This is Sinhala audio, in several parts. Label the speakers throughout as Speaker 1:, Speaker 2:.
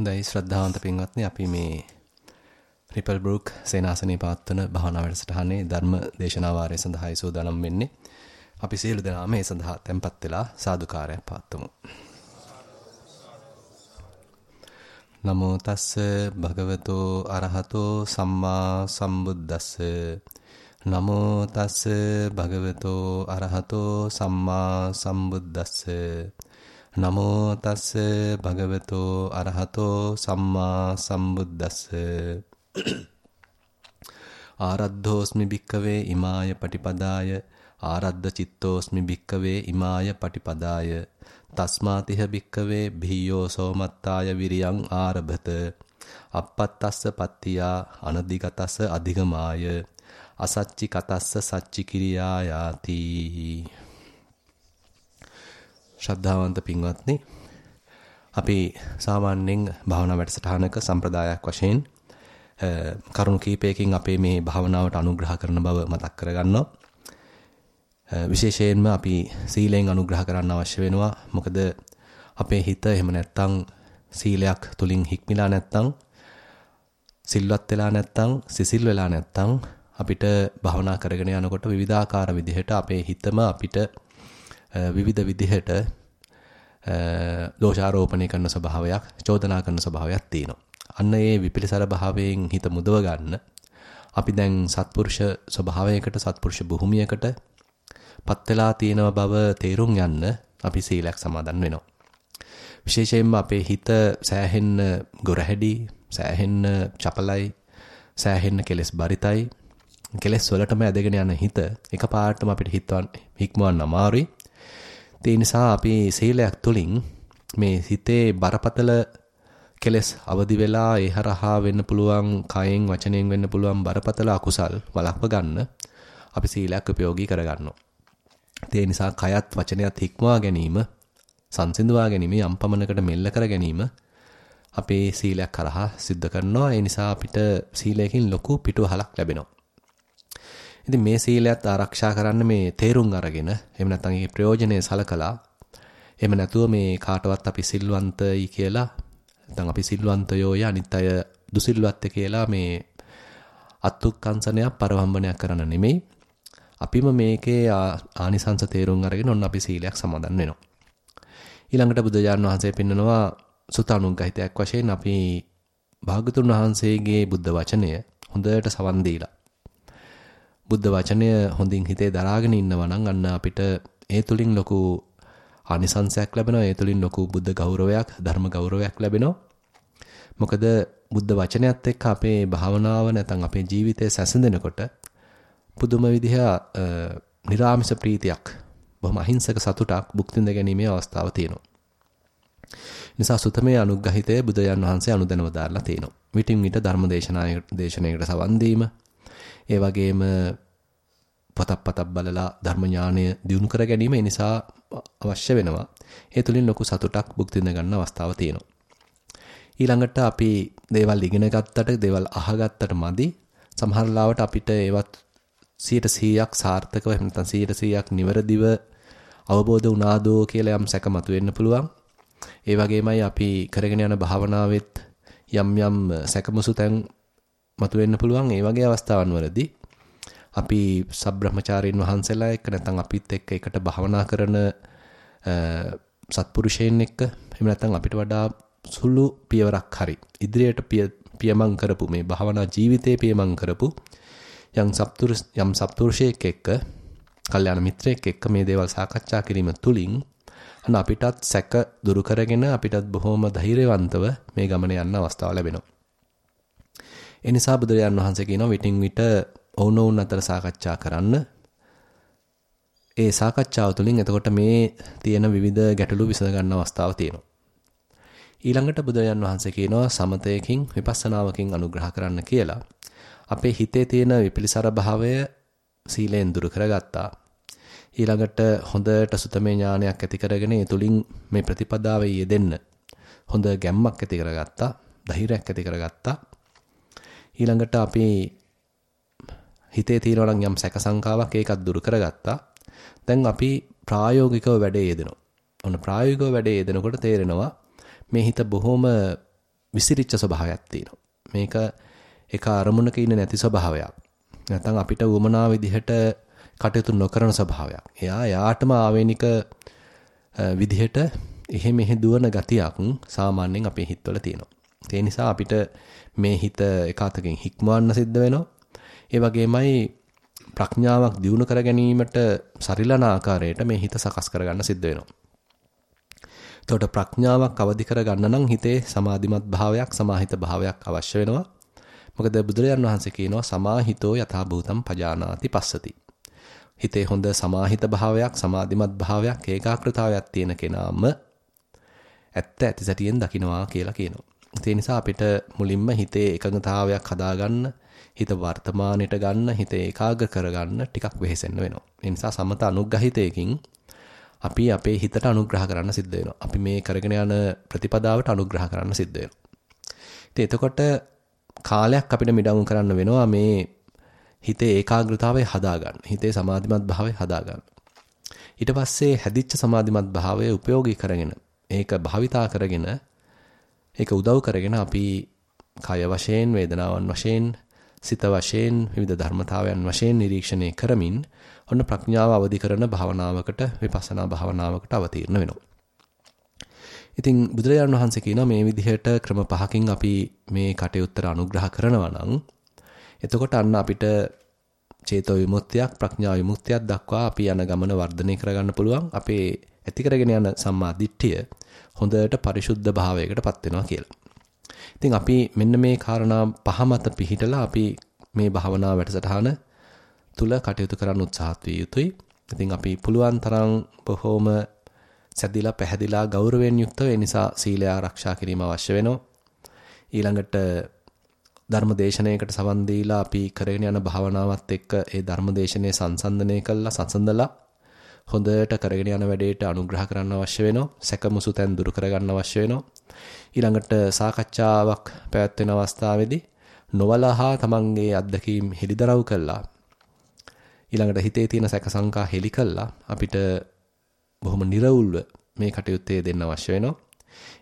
Speaker 1: හොඳයි ශ්‍රද්ධාවන්ත පින්වත්නි අපි මේ රිපල් බෲක් සේනාසනේ පවත්වන භාවනා වැඩසටහනේ ධර්ම දේශනා වාරය සඳහායි සූදානම් වෙන්නේ. අපි සියලු දෙනාම මේ සඳහා tempත් වෙලා සාදුකාරයක් පවත්වමු. නමෝ තස්ස භගවතෝ අරහතෝ සම්මා සම්බුද්දස්ස නමෝ තස්ස භගවතෝ අරහතෝ සම්මා සම්බුද්දස්ස නමෝ තස්ස භගවතෝ අරහතෝ සම්මා සම්බුද්දස්ස. ආරද්ධෝස්මි භික්කවේ ඉමාය පටිපදාය. ආරද්ධ චිත්තෝස්මි භික්කවේ ඉමාය පටිපදාය. තස්මාතිහ භික්කවේ භීයෝ සෝමත්තාය විරියං ආරභත. අපත්තස්ස පත්තියා අනදිගතස්ස අධිගමාය. අසච්චි කතස්ස සච්චි කිරියායාති ශ්‍රද්ධාවන්ත පින්වත්නි අපි සාමාන්‍යයෙන් භාවනා වැඩසටහනක සම්ප්‍රදායක් වශයෙන් කරුණු කීපයකින් අපේ මේ භාවනාවට අනුග්‍රහ කරන බව මතක් කරගන්නවා. විශේෂයෙන්ම අපි සීලෙන් අනුග්‍රහ කරන්න අවශ්‍ය වෙනවා. මොකද අපේ හිත එහෙම නැත්තම් සීලයක් තුලින් හික්මිලා නැත්තම් සිල්වත් වෙලා නැත්තම් සිසිල් වෙලා නැත්තම් අපිට භවනා කරගෙන යනකොට විවිධාකාර විදිහට අපේ හිතම අපිට විවිධ විදිහට දෝෂාරෝපණය කරන ස්වභාවයක්, චෝදනා කරන ස්වභාවයක් තියෙනවා. අන්න ඒ විපිලිසර භාවයෙන් හිත මුදව ගන්න අපි දැන් සත්පුරුෂ ස්වභාවයකට සත්පුරුෂ භූමියකට පත් වෙලා තියෙන බව තේරුම් යන්න අපි සීලයක් සමාදන් වෙනවා. විශේෂයෙන්ම අපේ හිත සෑහෙන්න ගොරහැඩි, සෑහෙන්න චපලයි, සෑහෙන්න කෙලස් බරිතයි. කෙලස් වලටම ඇදගෙන යන හිත එකපාරටම අපිට හිතවන් හික්මවන්න අමාරුයි. ඒ නිසා අපි සීලයක් තුලින් මේ හිතේ බරපතල කෙලස් අවදි වෙලා ඒ හරහා වෙන්න පුළුවන් කයෙන් වචනයෙන් වෙන්න පුළුවන් බරපතල අකුසල් වළක්ව ගන්න අපි සීලයක් ප්‍රයෝගී කරගන්නවා. ඒ නිසා කයත් වචනයත් හික්මවා ගැනීම සංසිඳවා ගැනීම යම් පමණකට මෙල්ල කර ගැනීම අපේ සීලයක් කරහා සිද්ධ කරනවා. ඒ නිසා අපිට සීලයෙන් ලොකු පිටුවහලක් ලැබෙනවා. ඉතින් මේ සීලයත් ආරක්ෂා කරන්න මේ තේරුම් අරගෙන එහෙම නැත්නම් ඒකේ ප්‍රයෝජනෙ සලකලා එහෙම නැතුව මේ කාටවත් අපි සිල්වන්තයි කියලා නැත්නම් අපි සිල්වන්තයෝ ය අනිත් අය දුසිල්වත්ත කියලා මේ අත්ුක්කංශනයක් පරවම්බනයක් කරන්න නෙමෙයි. අපිම මේකේ ආනිසංස තේරුම් අරගෙන ඔන්න අපි සීලයක් සමාදන් වෙනවා. ඊළඟට බුදුජාණන් වහන්සේ පෙන්නනවා සුතානුග්ගහිතයක් වශයෙන් අපි භාගතුන් වහන්සේගේ බුද්ධ වචනය හොඳට සවන් දීලා බුද්ධ වචනය හොඳින් හිතේ දරාගෙන ඉන්නවා නම් අන්න අපිට ඒ තුලින් ලොකු ආනිසංසයක් ලැබෙනවා. ඒ තුලින් ලොකු බුද්ධ ගෞරවයක්, ධර්ම ගෞරවයක් ලැබෙනවා. මොකද බුද්ධ වචනයත් එක්ක අපේ භාවනාව නැත්නම් අපේ ජීවිතය සැසඳෙනකොට පුදුම විදිහ නිරාමිස ප්‍රීතියක් බොහොම අහිංසක සතුටක් භුක්ති විඳ ගැනීමේ අවස්ථාව තියෙනවා. නිසා සුතමේ අනුග්‍රහිතය බුදුයන් වහන්සේ අනුදැනව දාලා තියෙනවා. විටින් විට ධර්ම දේශනායකට සවන් දීම, ඒ වගේම පොතක් පතක් බලලා ධර්ම ඥානය දියුණු කර ගැනීම ඒ නිසා අවශ්‍ය වෙනවා. ඒ තුලින් ලොකු සතුටක් භුක්ති විඳ ගන්න අවස්ථාව තියෙනවා. ඊළඟට අපි දේවල් ඉගෙන ගත්තට දේවල් අහගත්තට මදි සමහර ලාවට අපිට ඒවත් 100%ක් සාර්ථකව එහෙම නැත්නම් 100%ක් නිවැරදිව අවබෝධ වුණාදෝ කියලා යම් සැක මතුවෙන්න පුළුවන්. ඒ වගේමයි අපි කරගෙන යන භාවනාවෙත් යම් යම් සැකමසු තැන් මතුවෙන්න පුළුවන් ඒ වගේ අවස්ථාවන් වලදී අපි සබ්‍රහ්මචාරීන් වහන්සේලා එක්ක නැත්නම් අපිත් එක්ක එකට භාවනා කරන සත්පුරුෂයන් එක්ක එහෙම නැත්නම් අපිට වඩා සුළු පියවරක් හරි ඉදිරියට පියමන් කරපු මේ භාවනා ජීවිතේ පියමන් කරපු යම් සත්පුරුෂ යම් සත්පුරුෂයෙක් එක්ක කල්යාණ මිත්‍රයෙක් එක්ක මේ දේවල් සාකච්ඡා කිරීම තුළින් අන්න අපිටත් සැක දුරු කරගෙන අපිටත් බොහොම ධෛර්යවන්තව මේ ගමන යන්න අවස්ථාව ලැබෙනවා. ඒ නිසා බුදුරජාන් වහන්සේ කියනවා විටින් විට ඔවුනොවුන් අතර සාකච්ඡා කරන්න. ඒ සාකච්ඡාව තුළින් එතකොට මේ තියෙන විවිධ ගැටලු විසඳ ගන්න අවස්ථාව තියෙනවා. ඊළඟට බුදුරජාන් වහන්සේ කියනවා සමතයකින් විපස්සනාවකින් අනුග්‍රහ කරන්න කියලා. අපේ හිතේ තියෙන විපිලිසර භාවය සීලෙන් දුරු කරගත්තා. ඊළඟට හොඳට සුතමේ ඥානයක් ඇති කරගෙන ඒ තුලින් මේ ප්‍රතිපදාවේ යෙදෙන්න හොඳ ගැම්මක් ඇති කරගත්තා. ධෛර්යයක් ඇති කරගත්තා. ඊළඟට අපි හිතේ තියෙනවා නම් යම් සැක සංකාවක් ඒකත් දුරු කරගත්තා. දැන් අපි ප්‍රායෝගිකව වැඩේ යෙදෙනවා. ඔන්න ප්‍රායෝගිකව වැඩේ යෙදෙනකොට තේරෙනවා මේ හිත බොහොම විසිරිච්ච ස්වභාවයක් තියෙනවා. මේක එක අරමුණක ඉන්නේ නැති ස්වභාවයක්. නැත්නම් අපිට උවමනා විදිහට කටයුතු නොකරන ස්වභාවයක්. එයා යාටම ආවේනික විදිහට එහෙ මෙහෙ දුවන ගතියක් සාමාන්‍යයෙන් අපේ හිතවල තියෙනවා. ඒ නිසා අපිට මේ හිත එකතකින් හික්මවන්න සිද්ධ වෙනවා. ඒ වගේමයි ප්‍රඥාවක් දියුණු කර ගැනීමට සරිලන ආකාරයට මේ හිත සකස් කරගන්න සිද්ධ වෙනවා. එතකොට ප්‍රඥාවක් අවදි කරගන්න නම් හිතේ සමාධිමත් භාවයක් සමාහිත භාවයක් අවශ්‍ය වෙනවා. මොකද බුදුරජාන් වහන්සේ කියනවා සමාහිතෝ යථා භූතම් පජානාති පස්සති. හිතේ හොඳ සමාහිත භාවයක් සමාධිමත් භාවයක් ඒකාග්‍රතාවයක් තියෙන කෙනාම ඇත්ත ඇති සැටියෙන් දකින්නවා කියලා කියනවා. ඒ නිසා අපිට මුලින්ම හිතේ එකඟතාවයක් හදාගන්න, හිත වර්තමානයට ගන්න, හිත ඒකාග්‍ර කරගන්න ටිකක් වෙහෙසෙන්න වෙනවා. ඒ නිසා සමත අනුග්‍රහිතයකින් අපි අපේ හිතට අනුග්‍රහ කරන්න සිද්ධ වෙනවා. අපි මේ කරගෙන යන ප්‍රතිපදාවට අනුග්‍රහ කරන්න සිද්ධ වෙනවා. ඉතින් එතකොට කාලයක් අපිට මිඩංගු කරන්න වෙනවා මේ හිතේ ඒකාග්‍රතාවය හදාගන්න. හිතේ සමාධිමත් භාවය හදාගන්න. ඊට පස්සේ හැදිච්ච සමාධිමත් භාවය උපයෝගී කරගෙන ඒක භාවිතා කරගෙන ඒක උදව් කරගෙන අපි කය වශයෙන් වේදනාවන් වශයෙන් සිත වශයෙන් විවිධ ධර්මතාවයන් වශයෙන් නිරීක්ෂණය කරමින් ඔන්න ප්‍රඥාව අවදි කරන භාවනාවකට විපස්සනා භාවනාවකට අවතීර්ණ වෙනවා. ඉතින් බුදුරජාණන් වහන්සේ කියනවා මේ විදිහට ක්‍රම පහකින් අපි මේ කටයුත්තට අනුග්‍රහ කරනවා නම් එතකොට අන්න අපිට චේතෝ විමුක්තියක් ප්‍රඥා විමුක්තියක් දක්වා අපි යන ගමන වර්ධනය කරගන්න පුළුවන්. අපේ ඇති කරගෙන යන සම්මා දිට්ඨිය හොඳට පරිශුද්ධ භාවයකටපත් වෙනවා කියලා. ඉතින් අපි මෙන්න මේ කාරණා පහ මත පිහිටලා අපි මේ භාවනා වැඩසටහන තුල කටයුතු කරන්න උත්සාහත් විය යුතුයි. ඉතින් අපි පුළුවන් තරම් බොහෝම සැදිලා පැහැදිලා ගෞරවයෙන් යුක්තව ඒ නිසා සීලය ආරක්ෂා කිරීම අවශ්‍ය වෙනවා. ඊළඟට ධර්ම දේශනාවකට සවන් දීලා අපි කරගෙන යන භාවනාවත් එක්ක ඒ ධර්ම දේශනාවේ සංසන්දනය කළා සසඳලා හොඳට කරගෙන යන වැඩේට අනුග්‍රහ කරන්න අවශ්‍ය වෙනවා. සැකමුසු තැන් දුරු කරගන්න අවශ්‍ය වෙනවා. ඊළඟට සාකච්ඡාවක් පැවැත්වෙන අවස්ථාවේදී නොවලහා තමන්ගේ අත්දැකීම් හෙළිදරව් කළා. ඊළඟට හිතේ තියෙන සැක සංකා හෙළි කළා අපිට බොහොම නිර්වුල්ව මේ කටයුත්තේ දෙන්න අවශ්‍ය වෙනවා.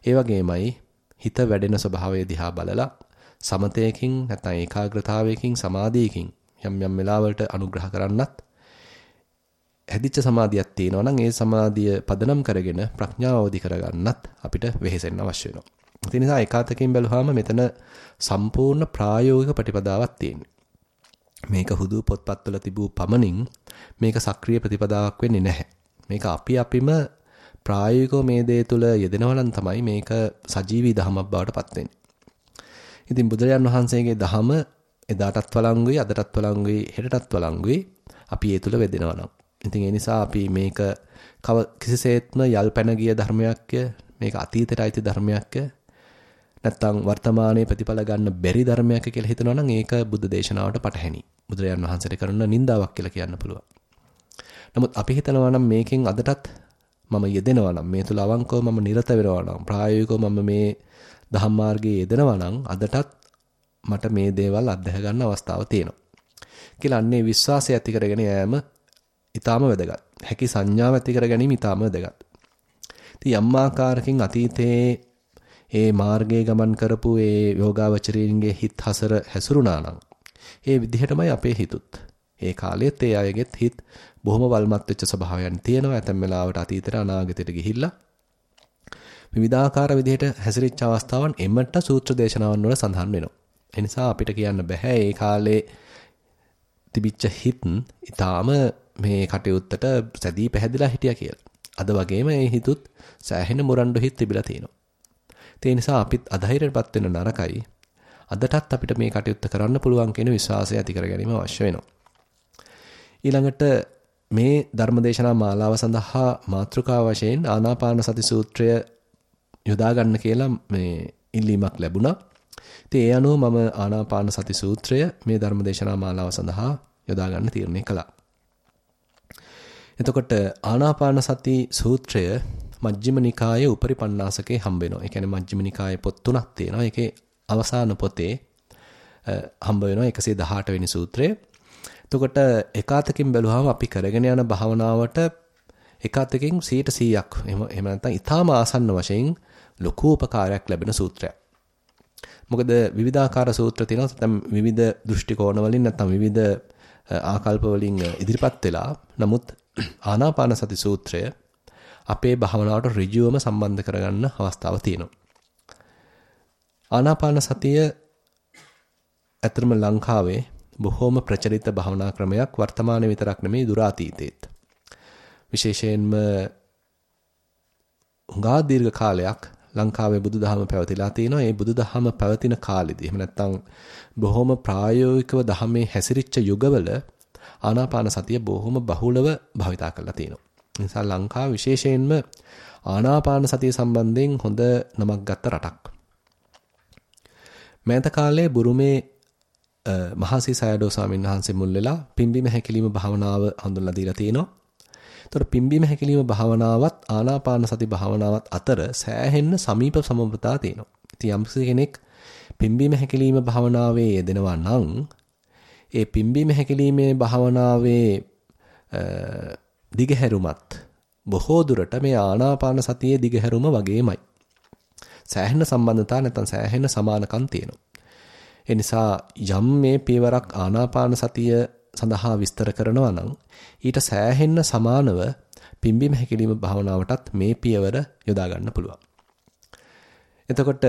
Speaker 1: ඒ වගේමයි හිත වැඩෙන ස්වභාවය දිහා බලලා සමතයකින් නැත්නම් ඒකාග්‍රතාවයකින් සමාධියකින් යම් යම් වෙලාවලට අනුග්‍රහ කරන්නත් හැදිච්ච සමාධියක් තියෙනවා නම් ඒ සමාධිය පදනම් කරගෙන ප්‍රඥාව අවදි කරගන්නත් අපිට වෙහෙසෙන්න අවශ්‍ය වෙනවා. ඒ නිසා ඒකාතකින් බැලුවාම මෙතන සම්පූර්ණ ප්‍රායෝගික ප්‍රතිපදාවක් තියෙනවා. මේක හුදු පොත්පත්වල තිබූ පමණින් මේක සක්‍රීය ප්‍රතිපදාවක් වෙන්නේ නැහැ. මේක අපි අපිම ප්‍රායෝගිකව මේ දේ තුල යෙදෙනවා නම් තමයි මේක සජීවී දහමක් බවට පත් වෙන්නේ. ඉතින් බුදුරජාන් වහන්සේගේ දහම එදාටත් වළංගුයි අදටත් වළංගුයි හෙටටත් වළංගුයි අපි ඒ තුල වෙදෙනවා නම් ඉතින් ඒ නිසා අපි මේක කව කිසිසේත්ම යල් පැන ගිය ධර්මයක්ය මේක අතීතයට අයිති ධර්මයක්ය නැත්තම් වර්තමානයේ ප්‍රතිඵල ගන්න බැරි ධර්මයක් කියලා හිතනවා නම් ඒක බුද්ධ දේශනාවට පටහැනි. බුදුරජාණන් වහන්සේට කරන නින්දාවක් කියලා කියන්න පුළුවන්. නමුත් අපි හිතනවා නම් මේකෙන් අදටත් මම යෙදෙනවා නම් මේ තුල අවංකව මම නිරත වෙනවා නම් ප්‍රායෝගිකව මම මේ ධම්ම මාර්ගයේ යෙදෙනවා නම් අදටත් මට මේ දේවල් අත්දැක ගන්න අවස්ථාව තියෙනවා. කියලා අන්නේ විශ්වාසය ඇති කරගෙන යෑම ඊටාම වැදගත්. හැකි සංඥාව ඇති කර ගැනීම ඊටාම වැදගත්. ඉතින් යම් ආකාරකින් අතීතයේ ඒ මාර්ගයේ ගමන් කරපු ඒ යෝගාවචරීන්ගේ හිත හසර හැසුරුණා නම් ඒ විදිහටමයි අපේ හිතුත්. ඒ කාලෙත් ඒ අයගෙත් හිත බොහොම වල්මත් වෙච්ච ස්වභාවයන් තියෙනවා. ඇතැම් වෙලාවට අතීතයට අනාගතයට ගිහිල්ලා විවිධාකාර විදිහට හැසිරිච්ච අවස්ථාවන් එමට සූත්‍ර දේශනාවන් වල සඳහන් වෙනවා. ඒ නිසා අපිට කියන්න බෑ ඒ කාලේ තිබිච්ච හිත් ඊටාම මේ කටයුත්තට සැදී පැහැදිලා හිටියා කියලා. අද වගේම මේ හිතුත් සෑහෙන මුරණ්ඩු හිත් තිබිලා තියෙනවා. ඒ නිසා අපිත් අධෛර්යයටපත් වෙන නරකයි. අදටත් අපිට මේ කටයුත්ත කරන්න පුළුවන් කියන විශ්වාසය ඇති කර ගැනීම අවශ්‍ය වෙනවා. ඊළඟට මේ ධර්මදේශනා මාලාව සඳහා මාතෘකා වශයෙන් ආනාපාන සති සූත්‍රය යොදා ගන්න කියලා මේ ඉල්ලීමක් ලැබුණා. ඉතින් ඒ අනුව මම ආනාපාන සති සූත්‍රය මේ ධර්මදේශනා මාලාව සඳහා යොදා ගන්න තීරණය කළා. එතකොට ආනාපාන සති සූත්‍රය මජ්ක්‍ධිම නිකායේ උපරිපන්නාසකේ හම්බ වෙනවා. ඒ කියන්නේ මජ්ක්‍ධිම නිකායේ පොත් තුනක් තියෙනවා. ඒකේ අවසාන පොතේ හම්බ වෙනවා 118 වෙනි සූත්‍රය. එතකොට එකාතකින් බැලුවාම අපි කරගෙන යන භාවනාවට එකාතකින් 100%ක් එහෙම එහෙම නැත්නම් ඊටාම ආසන්න වශයෙන් ලොකු උපකාරයක් ලැබෙන සූත්‍රයක්. මොකද විවිධාකාර සූත්‍ර තියෙනවා නැත්නම් විවිධ දෘෂ්ටි කෝණ වලින් නැත්නම් විවිධ ආකල්ප වලින් ඉදිරිපත් වෙලා නමුත් ආනාපාන සති සූත්‍රය අපේ භාවනාවට ඍජුවම සම්බන්ධ කරගන්න අවස්ථාවක් තියෙනවා. ආනාපාන සතිය ඇත්තම ලංකාවේ බොහෝම ප්‍රචලිත භාවනා ක්‍රමයක් වර්තමානයේ විතරක් නෙමෙයි දුර අතීතයේත්. විශේෂයෙන්ම හුඟා දීර්ඝ කාලයක් ලංකාවේ බුදුදහම පැවතිලා තිනවා. ඒ බුදුදහම පැවතින කාලෙදී එහෙම නැත්නම් බොහොම ප්‍රායෝගිකව දහමේ හැසිරිච්ච යුගවල ආනාපාන සතිය බොහොම බහුලව භාවිතා කරලා තිනවා. නිසා ලංකාව විශේෂයෙන්ම ආනාපාන සතිය සම්බන්ධයෙන් හොඳ නමක් ගත්ත රටක්. මෑත කාලේ බුරුමේ මහසි සයඩෝ ස්වාමීන් වහන්සේ මුල් වෙලා පිම්බීම හැකිලිම භාවනාව හඳුන්ලා දීලා තිනවා. එතකොට පිම්බීම හැකිලිම භාවනාවත් ආනාපාන සති භාවනාවත් අතර සෑහෙන්න සමීප සමබරතා තියෙනවා. ඉතින් යම් කෙනෙක් පිම්බීම හැකිලිම භාවනාවේ යෙදෙනවා නම් ඒ පිම්බීම හැකිලිමේ භාවනාවේ දිගහැරුමත් බොහෝ දුරට මේ ආනාපාන සතියේ දිගහැරුම වගේමයි. සෑහෙන සම්බන්ධතා නැත්නම් සෑහෙන සමානකම් තියෙනවා. ඒ නිසා යම් මේ පියවරක් ආනාපාන සතිය සඳහා විස්තර කරනවා නම් ඊට සෑහෙන්න සමානව පිම්බීම හැකිලිම භාවනාවටත් මේ පියවර යොදා ගන්න පුළුවන්. එතකොට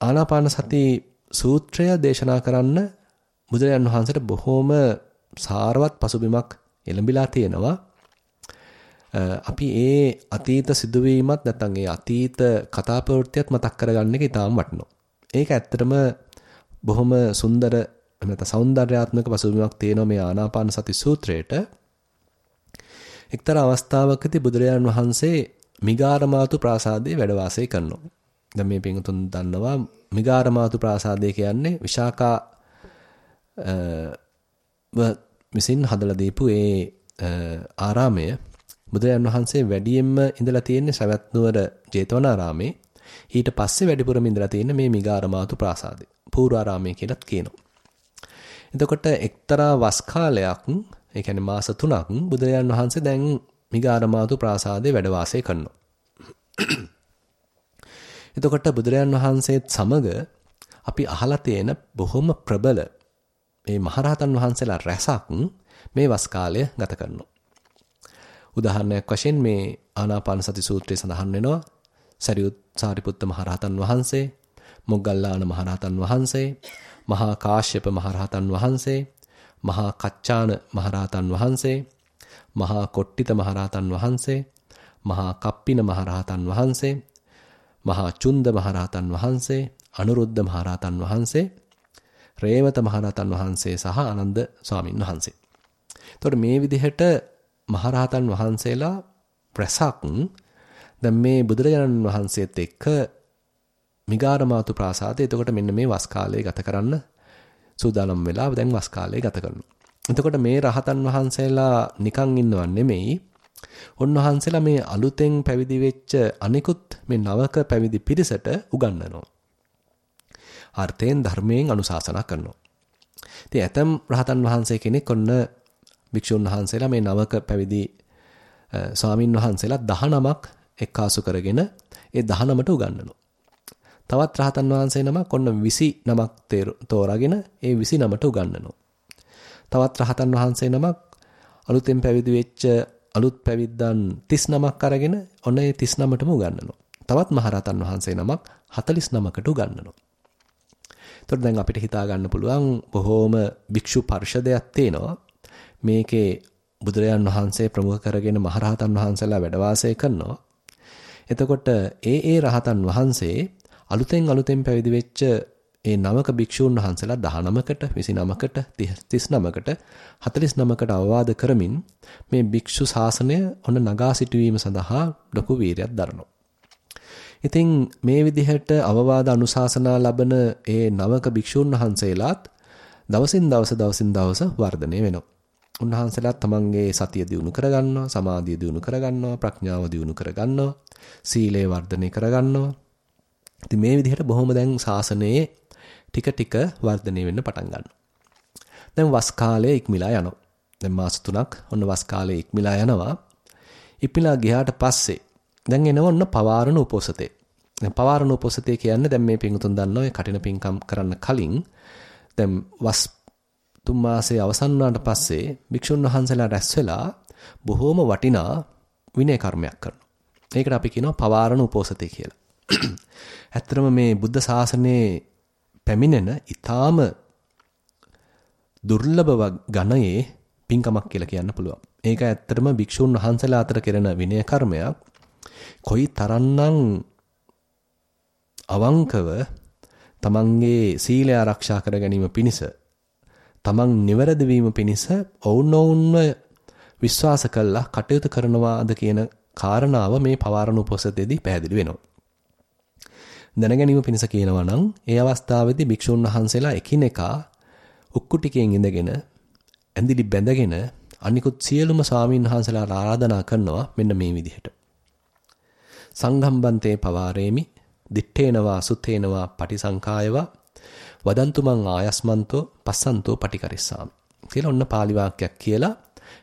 Speaker 1: ආනාපාන සති සූත්‍රය දේශනා කරන්න බුදුරජාන් වහන්සේට බොහොම සාරවත් පසුබිමක් එළඹිලා තියෙනවා. අපි ඒ අතීත සිදුවීමත් නැත්නම් ඒ අතීත කතා ප්‍රවෘත්තියත් මතක් කරගන්න එක ඉතාම වටිනවා. ඒක ඇත්තටම බොහොම සුන්දර නැත්නම් సౌందర్యාත්මක පසුබිමක් තියෙනවා මේ ආනාපාන සති සූත්‍රයට. එක්තරා අවස්ථාවකදී බුදුරජාන් වහන්සේ මිගාරමාතු ප්‍රාසාදයේ වැඩ වාසය කරනවා. දැන් මේ පිටුතුන් දන්නවා මිගාරමාතු ප්‍රාසාදය කියන්නේ විශාකා විසින් හදලා දීපු ඒ ආරාමය බුදුරජාණන් වහන්සේ වැඩියෙන්ම ඉඳලා තියෙන්නේ සවැත් නුවර ජේතවනාරාමේ. ඊට පස්සේ වැඩිපුරම ඉඳලා තියෙන්නේ මේ මිගාරමාතු ප්‍රාසාදේ. පූර්වාරාමය කියලාත් කියනවා. එතකොට එක්තරා වස් කාලයක් ඒ කියන්නේ මාස 3ක් බුදුරජාණන් වහන්සේ දැන් මිගාරමාතු ප්‍රාසාදේ වැඩ වාසය කරනවා. එතකොට බුදුරජාණන් වහන්සේත් සමග අපි අහලා තියෙන බොහොම ප්‍රබල මේ මහරහතන් වහන්සේලා රැසක් මේ වස් කාලය ගත කරනවා. උදාහරණයක් වශයෙන් මේ ආනාපාන සති සූත්‍රයේ සඳහන් වෙනවා සරියුත් සාරිපුත්ත මහරහතන් වහන්සේ, මොග්ගල්ලාන මහරහතන් වහන්සේ, මහා කාශ්‍යප මහරහතන් වහන්සේ, මහා කච්චාන මහරහතන් වහන්සේ, මහා කොට්ටිත මහරහතන් වහන්සේ, මහා කප්පින මහරහතන් වහන්සේ, මහා චුන්ද මහරහතන් වහන්සේ, අනුරුද්ධ මහරහතන් වහන්සේ, රේවත මහරහතන් වහන්සේ සහ ආනන්ද ස්වාමින් වහන්සේ. එතකොට මේ විදිහට මහරහතන් වහන්සේලා රැසක් දැන් මේ බුදුරජාණන් වහන්සේත් එක්ක මිගාරමාතු ප්‍රාසාදයේ එතකොට මෙන්න මේ වස් කාලය ගත කරන්න සූදානම් වෙලා දැන් වස් කාලය ගත කරනවා. එතකොට මේ රහතන් වහන්සේලා නිකන් ඉන්නව නෙමෙයි. උන්වහන්සේලා මේ අලුතෙන් පැවිදි වෙච්ච අනිකුත් මේ නවක පැවිදි පිරිසට උගන්වනවා. අර්ථයෙන් ධර්මයෙන් අනුශාසනා කරනවා. ඉතින් ඇතම් රහතන් වහන්සේ කෙනෙක් ඔන්න භික්ෂුන් වහන්සේලා මේ නවක පැවිදි ස්වාමින් වහන්සේලා 19ක් එක්කාසු කරගෙන ඒ 19ට උගන්වනවා. තවත් රහතන් වහන්සේ නමක් ඔන්න 20 නමක් තෝරාගෙන ඒ 29ට උගන්වනවා. තවත් රහතන් වහන්සේ නමක් අලුතෙන් පැවිදි වෙච්ච අලුත් පැවිද්දන් 39ක් අරගෙන ඔන්න ඒ 39ටම උගන්වනවා. තවත් මහරහතන් වහන්සේ නමක් 49කට උගන්වනවා. එතකොට දැන් අපිට හිතා ගන්න පුළුවන් බොහෝම භික්ෂු පරිෂදයක් තියෙනවා. මේකේ බුදුරජාන් වහන්සේ ප්‍රමුඛ කරගෙන මහරහතන් වහන්සේලා වැඩ වාසය කරනවා. එතකොට ඒ ඒ රහතන් වහන්සේ අලුතෙන් අලුතෙන් පැවිදි වෙච්ච ඒ නවක භික්ෂූන් වහන්සේලා 19කට 29කට 39කට 49කට අවවාද කරමින් මේ භික්ෂු ශාසනය ඔන්න නගා සිටුවීම සඳහා ලොකු වීරයක් දරනවා. ඉතින් මේ විදිහට අවවාද අනුශාසනා ලබන ඒ නවක භික්ෂූන් වහන්සේලාත් දවසින් දවස දවසින් දවස වර්ධනය වෙනවා. උන්වහන්සේලා තමන්ගේ සතිය දියුණු කරගන්නවා, සමාධිය දියුණු කරගන්නවා, ප්‍රඥාව දියුණු කරගන්නවා, සීලය වර්ධනය කරගන්නවා. ඉතින් මේ විදිහට බොහොම දැන් ශාසනයේ ටික ටික වර්ධනය වෙන්න පටන් ගන්නවා. දැන් වස් කාලය ඉක්මලා යනවා. දැන් මාස 3ක් ඔන්න වස් කාලය ඉක්මලා යනවා. ඉක්මලා ගියාට පස්සේ දැන් එනවා ඔන්න පවාරණ උපෝසතේ. දැන් පවාරණ උපෝසතය කියන්නේ දැන් මේ පිංතුන් දන්නවා මේ කටින පිංකම් කරන්න කලින් දැන් වස් තුන් මාසයේ අවසන් වුණාට පස්සේ භික්ෂුන් වහන්සේලා රැස් වෙලා බොහෝම වටිනා විනය කර්මයක් කරනවා. ඒකට අපි කියනවා පවාරණ උපෝසතය කියලා. ඇත්තටම මේ බුද්ධ ශාසනයේ පැමිණෙන ඊටාම දුර්ලභ ගණයේ පින්කමක් කියලා කියන්න පුළුවන්. ඒක ඇත්තටම භික්ෂුන් වහන්සේලා අතර කෙරෙන විනය කර්මයක්. කොයි තරම්නම් අවංකව තමන්ගේ සීලය ආරක්ෂා කර ගැනීම පිණිස තමන් නිවැරදි වීම පිණිස ඔවුනොවුන්ව විශ්වාස කළා කටයුතු කරනවාද කියන කාරණාව මේ පවාරණ උපසතේදී පැහැදිලි වෙනවා. දැනගැනීම පිණිස කියනවා නම් ඒ අවස්ථාවේදී භික්ෂුන් වහන්සේලා එකිනෙකා උක්කුටිකයෙන් ඉඳගෙන ඇඳිලි බැඳගෙන අනිකුත් සියලුම ස්වාමීන් වහන්සේලා ආරාධනා කරනවා මෙන්න මේ විදිහට. සංඝම්බන්තේ පවාරේමි දිත්තේනවා සුත්තේනවා පටිසංකායවා වදන්තුමන් ආයස්මන්තෝ පස්සන්තෝ පටිකරිස්සාමි කියලා ඔන්න pāli වාක්‍යයක් කියලා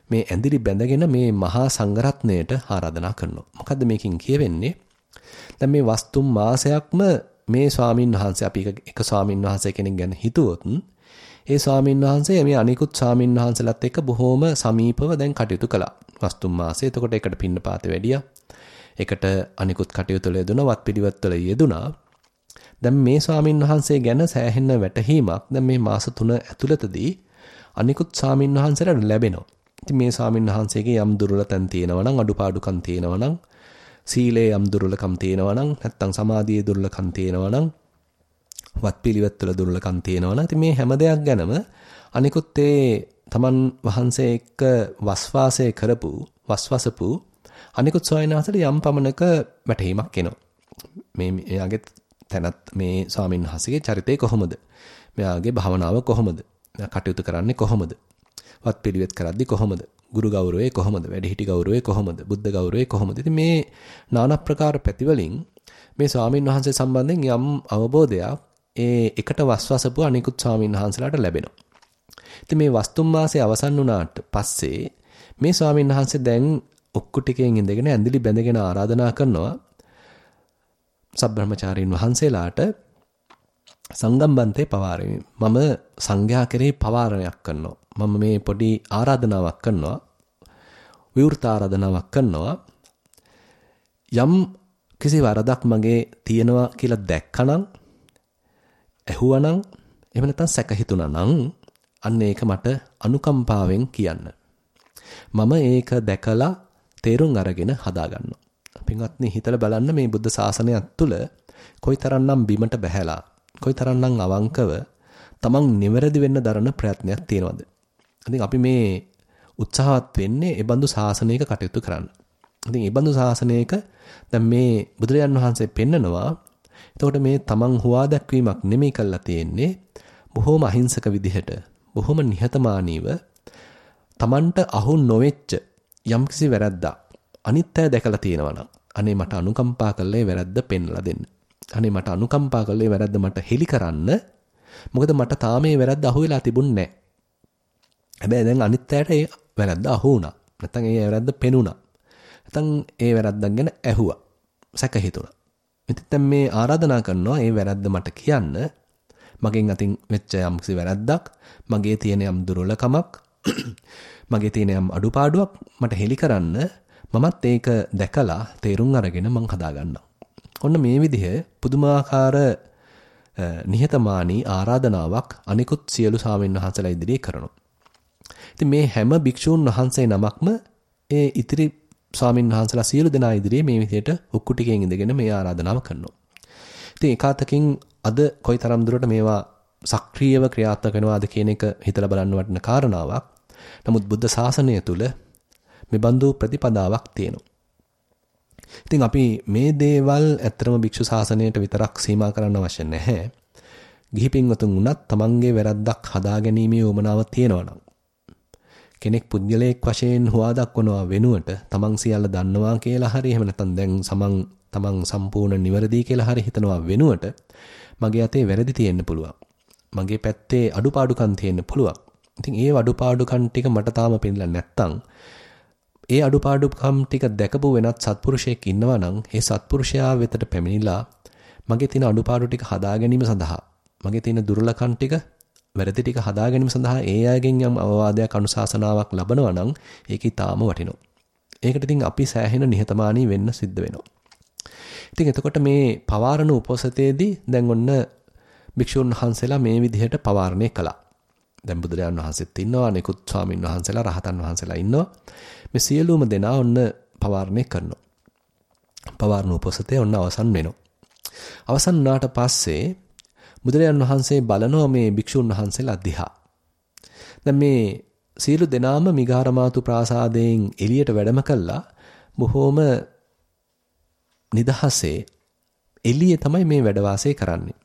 Speaker 1: මේ ඇඳිලි බැඳගෙන මේ මහා සංඝරත්නයට ආරාධනා කරනවා. මොකද්ද මේකෙන් කියවෙන්නේ? දැන් මේ වස්තුම් මාසයක්ම මේ ස්වාමින් වහන්සේ අපි එක ස්වාමින් වහන්සේ කෙනෙක් ගැන හිතුවොත් ඒ ස්වාමින් වහන්සේ මේ අනිකුත් ස්වාමින් වහන්සේලාත් එක්ක බොහොම සමීපව දැන් කටයුතු කළා. වස්තුම් මාසය. එතකොට ඒකට පින්නපාතේ වැඩියා. ඒකට අනිකුත් කටයුතු වල යෙදුණා, වත් පිළිවෙත් වල යෙදුණා. දැන් මේ ස්වාමින් වහන්සේ ගැන සෑහෙන වැටහීමක් දැන් මේ මාස 3 ඇතුළතදී අනිකුත් ස්වාමින් වහන්සේලාට ලැබෙනවා. ඉතින් මේ ස්වාමින් වහන්සේගේ යම් දුර්වලතන් තියෙනවා නම් අඩුපාඩුකම් තියෙනවා නම් සීලේ යම් දුර්වලකම් තියෙනවා නම් නැත්නම් සමාධියේ දුර්වලකම් තියෙනවා නම් වත්පිළිවෙත් වල දුර්වලකම් තියෙනවා නම් ඉතින් මේ හැම දෙයක් ගැනම අනිකුත් ඒ තමන් වහන්සේ එක්ක වස්වාසය කරපු වස්වසපු අනිකුත් සොයනාසට යම් පමණක වැටහීමක් එනවා. මේ එයාගේ තැනත් මේ ස්වාමින් වහන්සේගේ චරිතය කොහොමද? මෙයාගේ භාවනාව කොහොමද? කටයුතු කරන්නේ කොහොමද? වත් පිළිවෙත් කරද්දි කොහොමද? ගුරු ගෞරවය කොහොමද? වැඩිහිටි ගෞරවය කොහොමද? බුද්ධ ගෞරවය කොහොමද? ඉතින් මේ নানা ප්‍රකාර පැතිවලින් මේ ස්වාමින් වහන්සේ සම්බන්ධයෙන් යම් අවබෝධයක් ඒ එකට වස්වසපු අනිකුත් ස්වාමින් වහන්සේලාට ලැබෙනවා. ඉතින් මේ වස්තුම් මාසේ අවසන් වුණාට පස්සේ මේ ස්වාමින් වහන්සේ දැන් ඔක්කු ටිකෙන් ඉඳගෙන ඇඳිලි බැඳගෙන ආරාධනා කරනවා සබ්‍රහ්මචාරීන් වහන්සේලාට සංගම්බන්තේ පවාරමි. මම සංඝයා කෙරෙහි පවාරණයක් කරනවා. මම මේ පොඩි ආරාධනාවක් කරනවා. විවෘත ආරාධනාවක් කරනවා. යම් කිසි වරදක් මගේ තියෙනවා කියලා දැක්කනම් ඇහුවනම් එහෙම නැත්නම් සැක හිතුණා නම් අන්න ඒක මට අනුකම්පාවෙන් කියන්න. මම ඒක දැකලා තේරුම් අරගෙන හදාගන්නවා. පින්වත්නි හිතලා බලන්න මේ බුද්ධ ශාසනයත් තුළ කොයිතරම්නම් බිමට බැහැලා කොයිතරම්නම් අවංකව තමන් නිවැරදි වෙන්න දරන ප්‍රයත්නයක් තියෙනවද? ඉතින් අපි මේ උත්සාහවත් වෙන්නේ ඒ බඳු ශාසනයක කටයුතු කරන්න. ඉතින් ඒ බඳු ශාසනයක දැන් මේ බුදුරජාන් වහන්සේ පෙන්නනවා එතකොට මේ තමන් හුවා දැක්වීමක් නෙමෙයි කළා තියෙන්නේ බොහොම අහිංසක විදිහට බොහොම නිහතමානීව තමන්ට අහු නොවෙච්ච යම්කිසි වැරද්දක් අනිත් අය දැකලා තියෙනවා අනේ මට අනුකම්පා කරලා ඒ වැරද්ද පෙන්ලා දෙන්න. අනේ මට අනුකම්පා කරලා ඒ වැරද්ද මට හෙලි කරන්න. මොකද මට තාම මේ වැරද්ද අහුවෙලා තිබුණේ නැහැ. හැබැයි දැන් අනිත් අයට ඒ වැරද්ද අහු වුණා. නැත්තම් ඒ වැරද්ද පෙනුණා. නැත්තම් ඒ වැරද්දක් ගැන ඇහුවා. සැක හිතුණා. ඉතින් දැන් මේ ආරාධනා කරනවා මේ වැරද්ද මට කියන්න. මගෙන් අතින් වෙච්ච යම්කිසි වැරද්දක්, මගේ තියෙන යම් දුර්වලකමක්, මගේ තියෙන යම් අඩුපාඩුවක් මට හෙලි කරන්න මමත් ඒක දැකලා තේරුම් අරගෙන මං හදාගන්නවා. ඔන්න මේ විදිහ පුදුමාකාර නිහතමානී ආරාධනාවක් අනිකුත් සියලු සාමින් වහන්සේලා ඉදිරියේ කරනවා. ඉතින් මේ හැම භික්ෂූන් වහන්සේ නමක්ම ඒ ඉතිරි ස්වාමින් වහන්සේලා සියලු දෙනා ඉදිරියේ මේ විදිහට උක්කු ටිකෙන් ඉඳගෙන මේ ආරාධනාව කරනවා. ඉතින් ඒකාතකින් අද කොයිතරම් දුරට මේවා සක්‍රීයව ක්‍රියාත්මක වෙනවාද කියන එක හිතලා බලන්න වටින කාරණාවක්. නමුත් බුද්ධ ශාසනය තුල මේ බඳු ප්‍රතිපදාවක් තියෙනවා. ඉතින් අපි මේ දේවල් ඇත්තම භික්ෂු ශාසනයට විතරක් සීමා කරන්න අවශ්‍ය නැහැ. ගිහි පින්වතුන් උනත් තමන්ගේ වැරද්දක් හදාගැනීමේ උවමනාව තියෙනවා නම් කෙනෙක් පුද්ගලයෙක් වශයෙන් හුවා දක්වනවා වෙනුවට තමන් සියල්ල දන්නවා කියලා හරි එහෙම නැත්නම් දැන් සමන් තමන් සම්පූර්ණ නිවැරදි කියලා හරි හිතනවා වෙනුවට මගේ අතේ වැරදි තියෙන්න පුළුවන්. මගේ පැත්තේ අඩුපාඩුකම් තියෙන්න පුළුවන්. ඉතින් ඒ අඩුපාඩුකම් ටික මට තාම පෙන්නලා නැත්තම් ඒ අඩුපාඩුකම් ටික දැකපු වෙනත් සත්පුරුෂයෙක් ඉන්නවා නම් ඒ සත්පුරුෂයා වෙතට පැමිණිලා මගේ තියෙන අඩුපාඩු ටික හදා ගැනීම සඳහා මගේ තියෙන දුර්ලකම් ටික වැරදි ටික හදා ගැනීම සඳහා ඒ අයගෙන් යම් අවවාදයක් අනුශාසනාවක් ලබනවා නම් ඒක ඊටාම වටිනවා. ඒකට ඉතින් අපි සෑහෙන නිහතමානී වෙන්න සිද්ධ වෙනවා. ඉතින් එතකොට මේ පවාරණ උපසතේදී දැන් ඔන්න භික්ෂුන් වහන්සේලා මේ විදිහට පවාරණය කළා. දැන් බුදුරජාන් වහන්සේත් ඉන්නවා, නිකුත් ස්වාමින් වහන්සේලා, රහතන් වහන්සේලා ඉන්නවා. මේ සියලුම දෙනා ඔන්න පවාරණය කරනවා. පවාරණ උපසතේ ඔන්න අවසන් වෙනවා. අවසන් වුණාට පස්සේ බුදුරජාන් වහන්සේ බලනවා මේ භික්ෂුන් වහන්සේලා දිහා. දැන් මේ සීල දෙනාම මිගාරමාතු ප්‍රාසාදයෙන් එළියට වැඩම කළා බොහෝම නිදහසේ එළියේ තමයි මේ වැඩ වාසය කරන්නේ.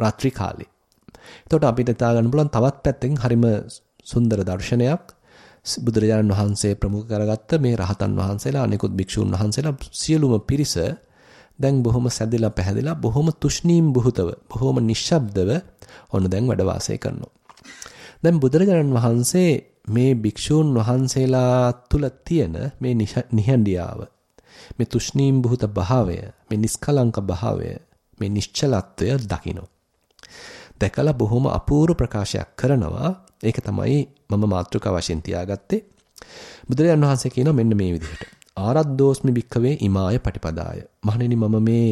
Speaker 1: රාත්‍රී කාලේ. එතකොට අපිට තා ගන්න පුළුවන් තවත් පැත්තකින් හරිම සුන්දර දර්ශනයක් බුදුරජාණන් වහන්සේ ප්‍රමුඛ කරගත්ත මේ රහතන් වහන්සේලා අනිකුත් භික්ෂූන් වහන්සේලා සියලුම පිරිස දැන් බොහොම සැදලා පැහැදිලා බොහොම තුෂ්ණීම් බුහතව බොහොම නිශ්ශබ්දව ඔන්න දැන් වැඩ වාසය කරනවා. දැන් බුදුරජාණන් වහන්සේ මේ භික්ෂූන් වහන්සේලා තුල තියෙන මේ නිහඬියාව මේ තුෂ්ණීම් බුහත භාවය මේ නිස්කලංක භාවය මේ නිශ්චලත්වය දකිනවා. දැකලා බොහොම අපූර්ව ප්‍රකාශයක් කරනවා. ඒක තමයි මම මාතෘකාව වශයෙන් තියාගත්තේ. බුදුරජාණන් වහන්සේ කියනවා මෙන්න මේ විදිහට. ආරද්දෝස්මි භික්කවේ ඉමාය පටිපදාය. මහණෙනි මම මේ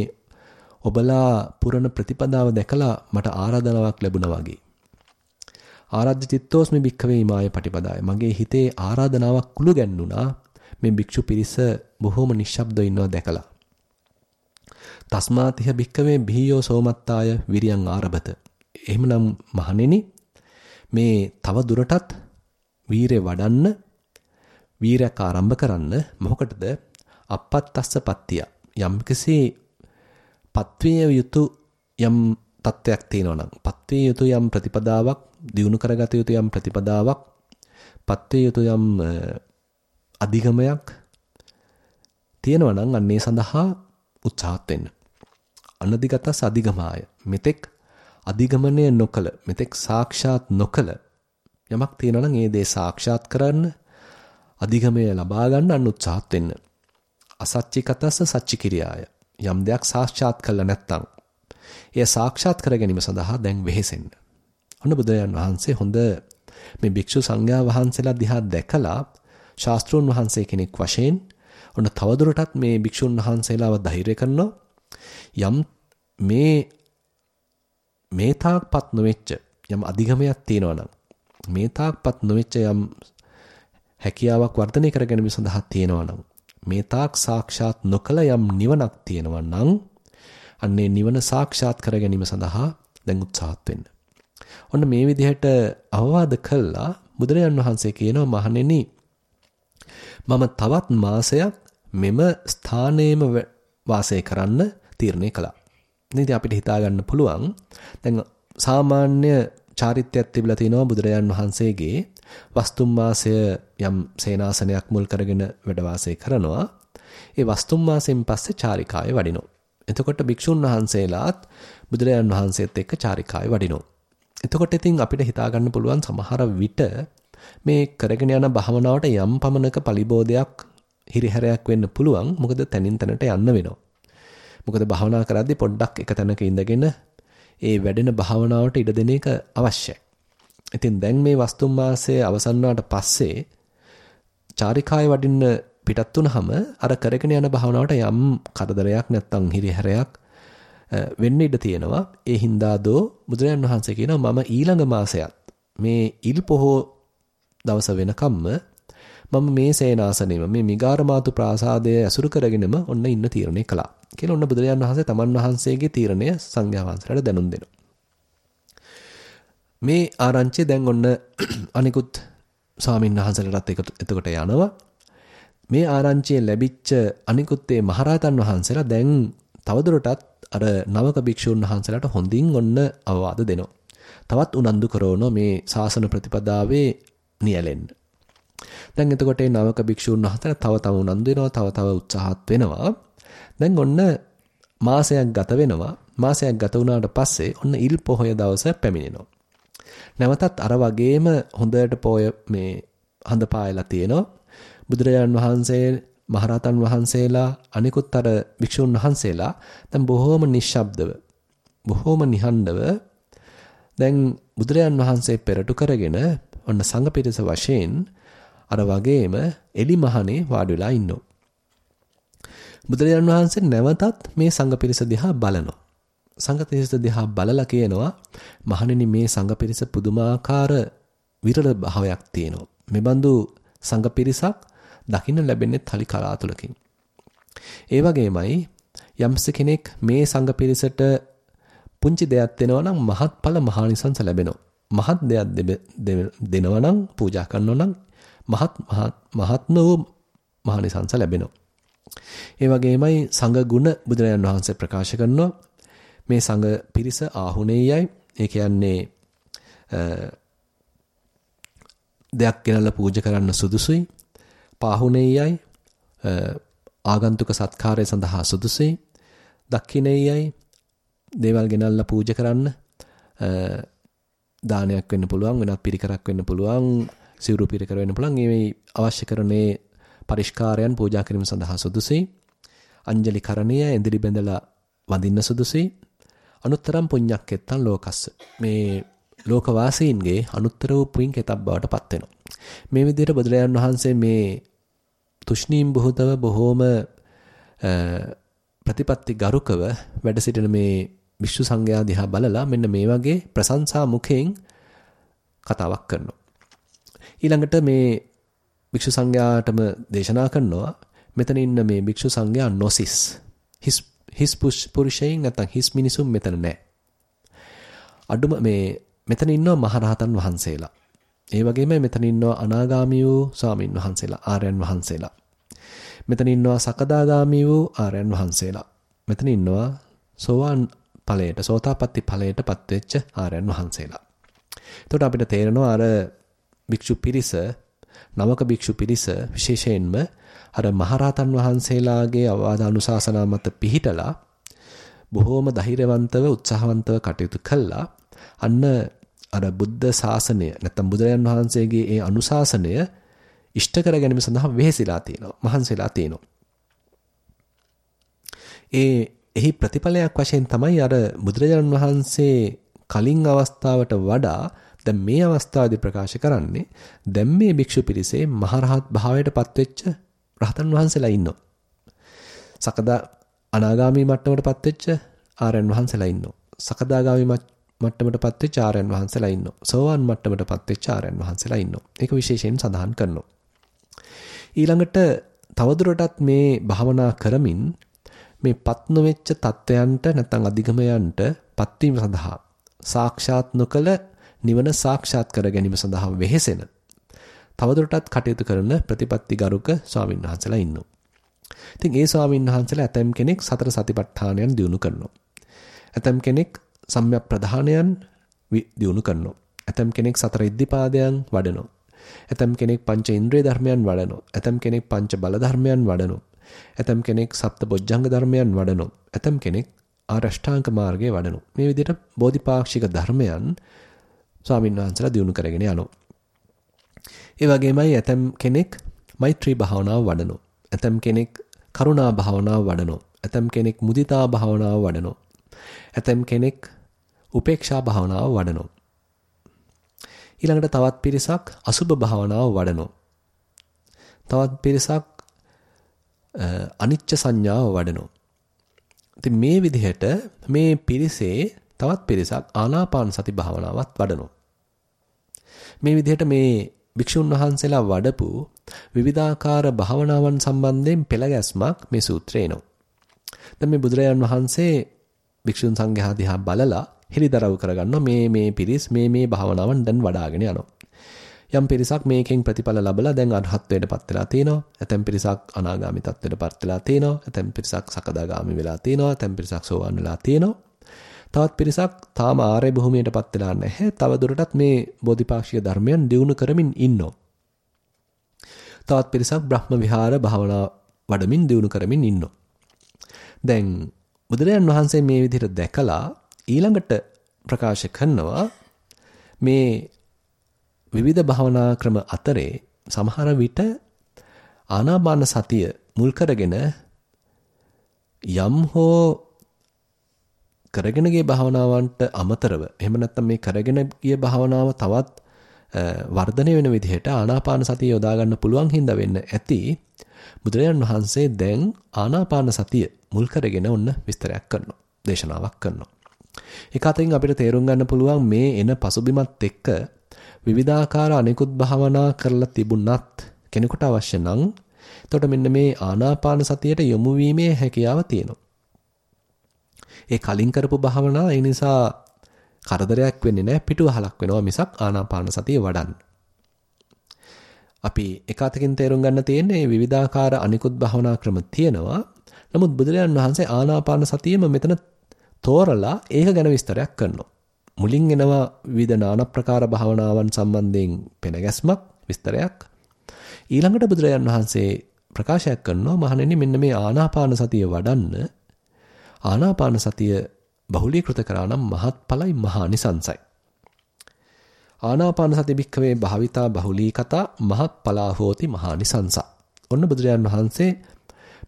Speaker 1: ඔබලා පුරණ ප්‍රතිපදාව දැකලා මට ආරාධනාවක් ලැබුණා වගේ. ආරාධ්‍ය චිත්තෝස්මි භික්කවේ ඉමාය පටිපදාය. මගේ හිතේ ආරාධනාවක් කුළු ගැන්නුණා. මේ භික්ෂු පිරිස බොහොම නිශ්ශබ්දව ඉන්නවා දැකලා. තස්මාතිහ භික්කවේ බිහියෝ සෝමත්තාය විරියං ආරබත. එහෙමනම් මහණෙනි මේ තව දුරටත් වීරය වඩන්න වීරයක් ආරම්භ කරන්න මොකටද අපත්තස්ස පත්තිය යම්කිසි පත්විය යුතු යම් තත්වයක් තියෙනවා නම් පත්විය යුතු යම් ප්‍රතිපදාවක් දියුණු කරගත යුතු යම් ප්‍රතිපදාවක් පත්විය යුතු යම් අධිගමයක් තියෙනවා නම් අන්නේ සඳහා උත්සාහත් වෙන්න. අනදිගතස් අධිගමාය. මෙතෙක් අධිගමනය නොකල මෙතෙක් සාක්ෂාත් නොකල යමක් තියෙනවා නම් ඒ දේ සාක්ෂාත් කරන්න අධිගමය ලබා ගන්න අන්න උත්සාහත් වෙන්න. අසච්චිකතස්ස සච්චිකිරියාය. යම් දෙයක් සාක්ෂාත් කළා නැත්නම් එය සාක්ෂාත් කර ගැනීම සඳහා දැන් වෙහෙසෙන්න. ඔන්න බුදුරජාන් වහන්සේ හොඳ මේ භික්ෂු සංඝයා වහන්සේලා දිහා දැකලා ශාස්ත්‍රෝන් වහන්සේ කෙනෙක් වශයෙන් ඔන්න තවදුරටත් මේ භික්ෂුන් වහන්සේලාව ධෛර්ය කරනවා යම් මේ මේ තාක්පත් නොවෙච්ච යම් අධිගමයක් තියෙනවා නම් මේ තාක්පත් නොවෙච්ච යම් හැකියාවක් වර්ධනය කර ගැනීම සඳහා තියෙනවා නම් මේ තාක් සාක්ෂාත් නොකල යම් නිවනක් තියෙනවා නම් අන්නේ නිවන සාක්ෂාත් කර ගැනීම සඳහා දැන් උත්සාහත් වෙන්න. ඔන්න මේ විදිහට අවවාද කළා බුදුරජාන් වහන්සේ කියනවා මහණෙනි මම තවත් මාසයක් මෙම ස්ථානයේම වාසය කරන්න තීරණය කළා. ඉතින් අපිට හිතා ගන්න පුළුවන් දැන් සාමාන්‍ය චාරිත්‍රයක් තිබිලා තිනවා බුදුරජාන් වහන්සේගේ වස්තුම් වාසය යම් සේනාසනයක් මුල් කරගෙන වැඩ වාසය කරනවා. ඒ වස්තුම් වාසයෙන් පස්සේ චාරිකාවේ වඩිනවා. එතකොට භික්ෂුන් වහන්සේලාත් බුදුරජාන් වහන්සේත් එක්ක චාරිකාවේ වඩිනවා. එතකොට ඉතින් අපිට හිතා ගන්න පුළුවන් සමහර විට මේ කරගෙන යන භාවනාවට යම් පමණක පලිබෝධයක් හිරිහැරයක් වෙන්න පුළුවන්. මොකද තනින් තනට යන්න වෙනවා. මොකද භාවනා කරද්දී පොඩ්ඩක් එක තැනක ඉඳගෙන ඒ වැඩෙන භාවනාවට ඉඩ දෙන එක අවශ්‍යයි. ඉතින් දැන් මේ වස්තුම් මාසය අවසන් පස්සේ චාරිකාය වඩින්න පිටත් වුනහම අර කරගෙන යන භාවනාවට යම් කරදරයක් නැත්තම් හිරිහැරයක් වෙන්න ඉඩ තියෙනවා. ඒ හින්දා දෝ බුදුරජාන් වහන්සේ කියනවා මම ඊළඟ මාසයත් මේ ඉල් පොහෝ දවස වෙනකම්ම මම මේ සේනාසනෙම මේ මිගාරමාතු ප්‍රාසාදය ඇසුරු කරගෙනම ඔන්න ඉන්න තීරණය කළා. කියලා ඔන්න බුදුරජාන් වහන්සේ තමන් වහන්සේගේ තීරණය සංඝයා වහන්සේලාට දැනුම් දෙනවා. මේ ආරංචිය දැන් ඔන්න අනිකුත් ස්වාමීන් වහන්සේලාටත් එතකොට යනවා. මේ ආරංචිය ලැබිච්ච අනිකුත් ඒ මහරහතන් වහන්සේලා දැන් තවදුරටත් අර නවක භික්ෂුන් වහන්සේලාට හොඳින් ඔන්න අවවාද දෙනවා. තවත් උනන්දු කරවනවා මේ ශාසන ප්‍රතිපදාවේ නියැලෙන්න. දැන් එතකොට මේ නවක භික්ෂුන් වහන්සේලා තව තව උනන්දු වෙනවා, තව තව උත්සාහත් වෙනවා. දැන් ඔන්න මාසයක් ගත වෙනවා. මාසයක් ගත වුණාට පස්සේ ඔන්න ඉල් පොහොය දවස පැමිණෙනවා. නැවතත් අර වගේම හොඳට පොය මේ හඳ පායලා තියෙනවා. බුදුරජාන් වහන්සේ මහරහතන් වහන්සේලා අනිකුත් අර භික්ෂුන් වහන්සේලා දැන් බොහෝම නිශ්ශබ්දව බොහෝම නිහඬව දැන් බුදුරයන් වහන්සේ පෙරටු කරගෙන ඔන්න සංඝ පිරිස වශයෙන් අර වගේම එලි මහනේ වාඩි වෙලා ඉන්නවා. බුදුරජාණන් වහන්සේ නැවතත් මේ සංඝ පිරිස දිහා බලනවා. සංඝ පිරිස දිහා බලලා කියනවා මහණෙනි මේ සංඝ පිරිස පුදුමාකාර විරල භාවයක් තියෙනවා. මෙබඳු සංඝ පිරිසක් දකින්න ලැබෙන්නේ තලි කලාතුලකින්. ඒ වගේමයි යම්ස කෙනෙක් මේ සංඝ පිරිසට පුංචි දෙයක් දෙනවා නම් මහත්ඵල මහානිසංස ලැබෙනවා. මහත් දෙයක් දෙනවා නම් පූජා කරනවා නම් මහත් මහත්ම වූ මහානිසංස ලැබෙනවා. ඒ වගේමයි සංඝ ගුණ බුදුරජාණන් වහන්සේ ප්‍රකාශ කරනවා. මේ සංඝ පිරිස ආහුණේයයි ඒ කියන්නේ දෙයක් ගෙනල්ලා පූජා කරන්න සුදුසුයි. පාහුණේයයි ආගන්තුක සත්කාරය සඳහා සුදුසුයි. දක්ඛිනේයයි දේවල් ගෙනල්ලා පූජා කරන්න දානයක් වෙන්න පුළුවන් වෙනත් පිරිකරක් වෙන්න පුළුවන් සිවුරු පිරිකර වෙන්න පුළුවන්. මේ අවශ්‍ය කරනේ පරිස්කාරයන් පූජා කිරීම සඳහා සුදුසුයි. අංජලි කරණීය ඇඳිලි බැඳලා වඳින්න සුදුසුයි. අනුත්තරම් පුඤ්ඤක්කෙත්තන් ලෝකස්ස. මේ ලෝකවාසීන්ගේ අනුත්තර වූ පුයින් කෙතක් බවට පත් වෙනවා. මේ විදිහට බුදුරජාන් වහන්සේ මේ තුෂ්ණීම් බොහෝතව බොහෝම ප්‍රතිපත්ති ගරුකව වැඩ සිටින මේ විශ්ව සංඝයා දිහා බලලා මෙන්න මේ වගේ ප්‍රශංසා මුඛයෙන් කතාවක් කරනවා. ඊළඟට මේ භික්ෂු සංඝයාටම දේශනා කරනවා මෙතන ඉන්න මේ භික්ෂු සංඝයා නොසිස් හිස් හිස් පුරුෂයන් නැත්නම් හිස් මිනිසුන් මෙතන නැහැ. අඩුම මේ මෙතන ඉන්නවා මහරහතන් වහන්සේලා. ඒ වගේම මෙතන ඉන්නවා අනාගාමී වූ ස්වාමින් වහන්සේලා ආර්යයන් වහන්සේලා. මෙතන ඉන්නවා සකදාගාමී වූ ආර්යයන් වහන්සේලා. මෙතන ඉන්නවා සෝවාන් ඵලයට සෝතාපට්ටි ඵලයට පත්වෙච්ච ආර්යයන් වහන්සේලා. එතකොට අපිට තේරෙනවා අර භික්ෂු පිරිස නවක භික්ෂු පිරිස විශේෂයෙන්ම අර මහරහතන් වහන්සේලාගේ අවවාද අනුශාසනා මත පිහිටලා බොහෝම ධෛර්යවන්තව උත්සාහවන්තව කටයුතු කළා. අන්න අර බුද්ධ ශාසනය නැත්නම් බුදුරජාන් වහන්සේගේ ඒ අනුශාසනය ඉෂ්ට කර ගැනීම සඳහා වෙහෙසිලා තියෙනවා. මහන්සිලා තියෙනවා. ඒ එහි ප්‍රතිඵලයක් වශයෙන් තමයි අර බුදුරජාණන් වහන්සේ කලින් අවස්ථාවට වඩා දැන් මේ අවස්ථාවේදී ප්‍රකාශ කරන්නේ දැන් මේ භික්ෂු පිරිසේ මහරහත් භාවයට පත්වෙච්ච රහතන් වහන්සේලා ඉන්නවා. සකදා අනාගාමී මට්ටමට පත්වෙච්ච ආරයන් වහන්සේලා ඉන්නවා. සකදාගාමී මට්ටමට පත්වෙච්ච ආරයන් වහන්සේලා ඉන්නවා. සෝවාන් මට්ටමට පත්වෙච්ච ආරයන් වහන්සේලා ඉන්නවා. ඒක විශේෂයෙන් සඳහන් කරනවා. ඊළඟට තවදුරටත් මේ භාවනා කරමින් මේ පත් නොවෙච්ච தත්වයන්ට නැත්නම් අධිගමයන්ට පත්වීම සඳහා සාක්ෂාත් නොකල නිවන සාක්ෂාත් කර ගැනීම සඳහා වෙහෙසෙන තවදුරටත් කටයුතු කරන ප්‍රතිපත්ති ගරුක ස්වාමීන් වහන්සේලා ඉන්නවා. ඉතින් ඒ ස්වාමීන් වහන්සේලා ඇතම් කෙනෙක් සතර සතිපට්ඨානයන් දිනු කරනවා. ඇතම් කෙනෙක් සම්‍යක් ප්‍රධානයන් දිනු කරනවා. ඇතම් කෙනෙක් සතර ඉද්ධිපාදයන් වඩනවා. ඇතම් කෙනෙක් පංච ඉන්ද්‍රිය ධර්මයන් වඩනවා. ඇතම් කෙනෙක් පංච බල ධර්මයන් වඩනවා. ඇතම් කෙනෙක් සප්ත බොජ්ජංග ධර්මයන් වඩනවා. ඇතම් කෙනෙක් ආරෂ්ඨාංග මාර්ගයේ වඩනවා. මේ විදිහට බෝධිපාක්ෂික ධර්මයන් ස්වාමීන් වහන්සේලා දිනු කරගෙන යනවා. ඒ වගේමයි ඇතම් කෙනෙක් මෛත්‍රී භාවනාව වඩනවා. ඇතම් කෙනෙක් කරුණා භාවනාව වඩනවා. ඇතම් කෙනෙක් මුදිතා භාවනාව වඩනවා. ඇතම් කෙනෙක් උපේක්ෂා භාවනාව වඩනවා. ඊළඟට තවත් පිරිසක් අසුබ භාවනාව වඩනවා. තවත් පිරිසක් අනිච්ච සංඥාව වඩනවා. ඉතින් මේ විදිහට මේ පිරිසේ තවත් පිරිසක් ආනාපාන සති භාවනාවත් වඩනවා. මේ විදිහට මේ භික්ෂුන් වහන්සේලා වඩපු විවිධාකාර භාවනාවන් සම්බන්ධයෙන් පෙළගැස්මක් මේ සූත්‍රේ එනවා. දැන් මේ බුදුරජාන් වහන්සේ භික්ෂුන් සංඝයා දිහා බලලා හිලිදරව් කරගන්නවා මේ මේ පිරිස් මේ මේ භාවනාවන් දැන් වඩ아가ගෙන යනවා. යම් පිරිසක් මේකෙන් ප්‍රතිඵල ලැබලා දැන් අරහත්ත්වයට පත් වෙලා තියෙනවා. ඇතැම් පිරිසක් අනාගාමි තත්ත්වයට පත් වෙලා තියෙනවා. ඇතැම් පිරිසක් සකදාගාමි වෙලා තියෙනවා. ඇතැම් පිරිසක් සෝවන් වෙලා තියෙනවා. තවත් පිරිසක් තාම ආර්ය භූමියට පත් වෙලා නැහැ. තව දුරටත් මේ බෝධිපාක්ෂික ධර්මයන් දියුණු කරමින් ඉන්නවා. තවත් පිරිසක් බ්‍රහ්ම විහාර භාවනා වඩමින් දියුණු කරමින් ඉන්නවා. දැන් බුදුරජාන් වහන්සේ මේ විදිහට දැකලා ඊළඟට ප්‍රකාශ කරනවා මේ විවිධ භවනා ක්‍රම අතරේ සමහර විට ආනාපාන සතිය මුල් කරගෙන යම් හෝ කරගෙන ගිය භාවනාවන්ට අමතරව එහෙම නැත්නම් මේ කරගෙන ගිය භාවනාව තවත් වර්ධනය වෙන විදිහට ආනාපාන සතිය යොදා ගන්න පුළුවන් හින්දා වෙන්න ඇති බුදුරජාන් වහන්සේ දැන් ආනාපාන සතිය මුල් කරගෙන ඔන්න විස්තරයක් කරනවා දේශනාවක් කරනවා ඒක අතරින් අපිට තේරුම් ගන්න පුළුවන් මේ එන පසුබිමත් එක්ක විවිධාකාර අනිකුත් භාවනා කරලා තිබුණත් කෙනෙකුට අවශ්‍ය නම් එතකොට මෙන්න මේ ආනාපාන සතියට යොමු වීමේ හැකියාව තියෙනවා. ඒ කලින් කරපු භාවනාව ඒ නිසා කරදරයක් වෙන්නේ නැහැ පිටුවහලක් වෙනවා මිසක් ආනාපාන සතිය වඩන්න. අපි එක අතකින් තේරුම් ගන්න තියෙන්නේ විවිධාකාර අනිකුත් භාවනා ක්‍රම තියෙනවා. නමුත් බුදුරජාන් වහන්සේ ආනාපාන සතියෙම මෙතන තෝරලා ඒක ගැන විස්තරයක් කරනවා. මුලින් එනවා විවිධ নানা ප්‍රකාර භාවනාවන් සම්බන්ධයෙන් පෙන ගැස්මක් විස්තරයක්. ඊළඟට බුදුරජාන් වහන්සේ ප්‍රකාශයක් කරනවා මහණෙනි මෙන්න මේ ආනාපාන සතිය වඩන්න ආනාපාන සතිය බහුලීකృత කරා නම් මහත්ඵලයි මහානිසංසයි. ආනාපාන සති භික්ඛවේ භාවිතා බහුලී කතා මහත්ඵලා හෝති මහානිසංසා. ඔන්න බුදුරජාන් වහන්සේ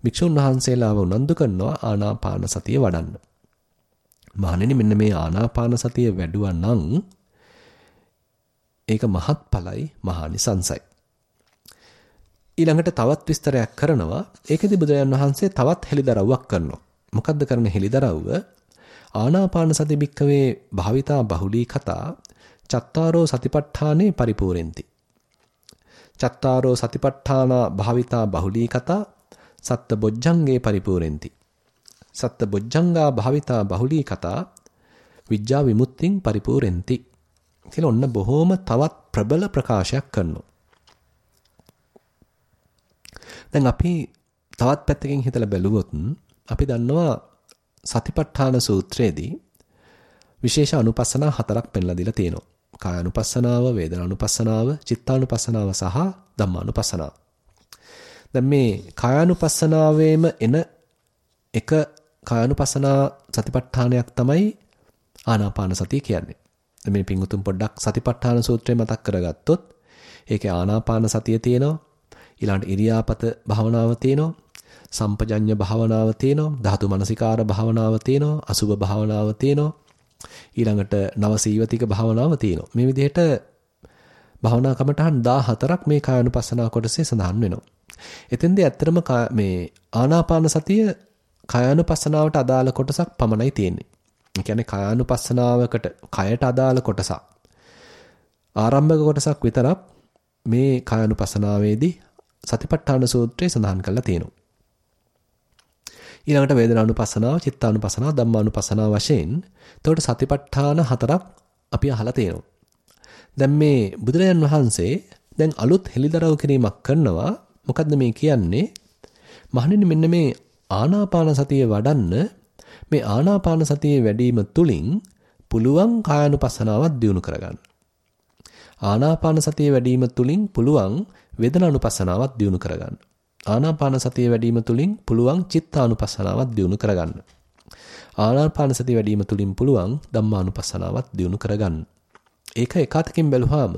Speaker 1: භික්ෂුන් වහන්සේලාව උනන්දු කරනවා ආනාපාන සතිය වඩන්න. මහණෙනි මෙන්න මේ ආනාපාන සතිය වැඩුවා නම් ඒක මහත්ඵලයි මහානිසංසයි. ඊළඟට තවත් විස්තරයක් කරනවා. ඒකෙදි බුදුරජාන් වහන්සේ තවත් හෙළිදරව්වක් කරනවා. මොකද්ද කරන හෙළිදරව්ව? ආනාපාන සති භික්කවේ භාවිතා බහුලී කතා චත්තාරෝ සතිපට්ඨානේ පරිපූර්ෙන්ති. චත්තාරෝ සතිපට්ඨාන භාවිතා බහුලී කතා සත්ත බොජ්ජංගේ පරිපූර්ෙන්ති. සත්ත බොජ්ජංගා භාවිතා බහුලී කතා විඥා විමුක්තිං පරිපූර්ෙන්ති. කියලා ඔන්න බොහොම තවත් ප්‍රබල ප්‍රකාශයක් කරනවා. දැන් අපි තවත් පැත්තකින් හිතලා බැලුවොත් අපි දන්නවා සතිපට්ඨාන සූත්‍රයේදී විශේෂ අනුපස්සනා හතරක් පෙන්ලා දීලා තියෙනවා. කාය අනුපස්සනාව, වේදනා අනුපස්සනාව, චිත්තානුපස්සනාව සහ ධම්මානුපස්සනාව. දැන් මේ කායानुපස්සනාවේම එන එක කායानुපස්සනා සතිපට්ඨානයක් තමයි ආනාපාන සතිය කියන්නේ. මේ පිංගුතුම් පොඩ්ඩක් සතිපට්ඨාන සූත්‍රය මතක් කරගත්තොත් ඒකේ ආනාපාන සතිය තියෙනවා. ඊළඟට ඉරියාපත භාවනාව තියෙනවා. සම්පජඤ්ඤ භාවනාව තියෙනවා ධාතු මනසිකාර භාවනාව තියෙනවා අසුභ භාවනාව තියෙනවා ඊළඟට නවසීවතික භාවනාව තියෙනවා. මේ විදිහට භාවනා කමටහන් 14ක් මේ කායानुපස්සනා කොටසේ සඳහන් වෙනවා. එතෙන්දී ඇත්තටම මේ ආනාපාන සතිය කායानुපස්සනාවට අදාළ කොටසක් පමණයි තියෙන්නේ. ඒ කියන්නේ කායानुපස්සනාවකට කයට අදාළ කොටසක්. ආරම්භක කොටසක් විතරක් මේ කායानुපස්සනාවේදී සතිපට්ඨාන සූත්‍රය සඳහන් කරලා තියෙනවා. ඊළඟට වේදනානුපස්සනාව, චිත්තානුපස්සනාව, ධම්මානුපස්සනාව වශයෙන් එතකොට සතිපට්ඨාන හතරක් අපි අහලා තියෙනවා. දැන් මේ බුදුරජාන් වහන්සේ දැන් අලුත් හෙලිදරව් කිරීමක් කරනවා. මොකද්ද මේ කියන්නේ? මහණෙනි මෙන්න මේ ආනාපාන සතිය වඩන්න මේ ආනාපාන සතියේ වැඩිම තුලින් පුළුවන් කායानुපස්සනාවක් දියුණු කරගන්න. ආනාපාන සතිය වැඩිම තුලින් පුළුවන් වේදනානුපස්සනාවත් දියුණු කරගන්න. ආනාපාන සතිය වැඩිම තුලින් පුළුවන් චිත්තානුපස්සනාවත් දියුණු කරගන්න. ආනාපාන සතිය වැඩිම තුලින් පුළුවන් ධම්මානුපස්සනාවත් දියුණු කරගන්න. ඒක එකතකින් බැලුවාම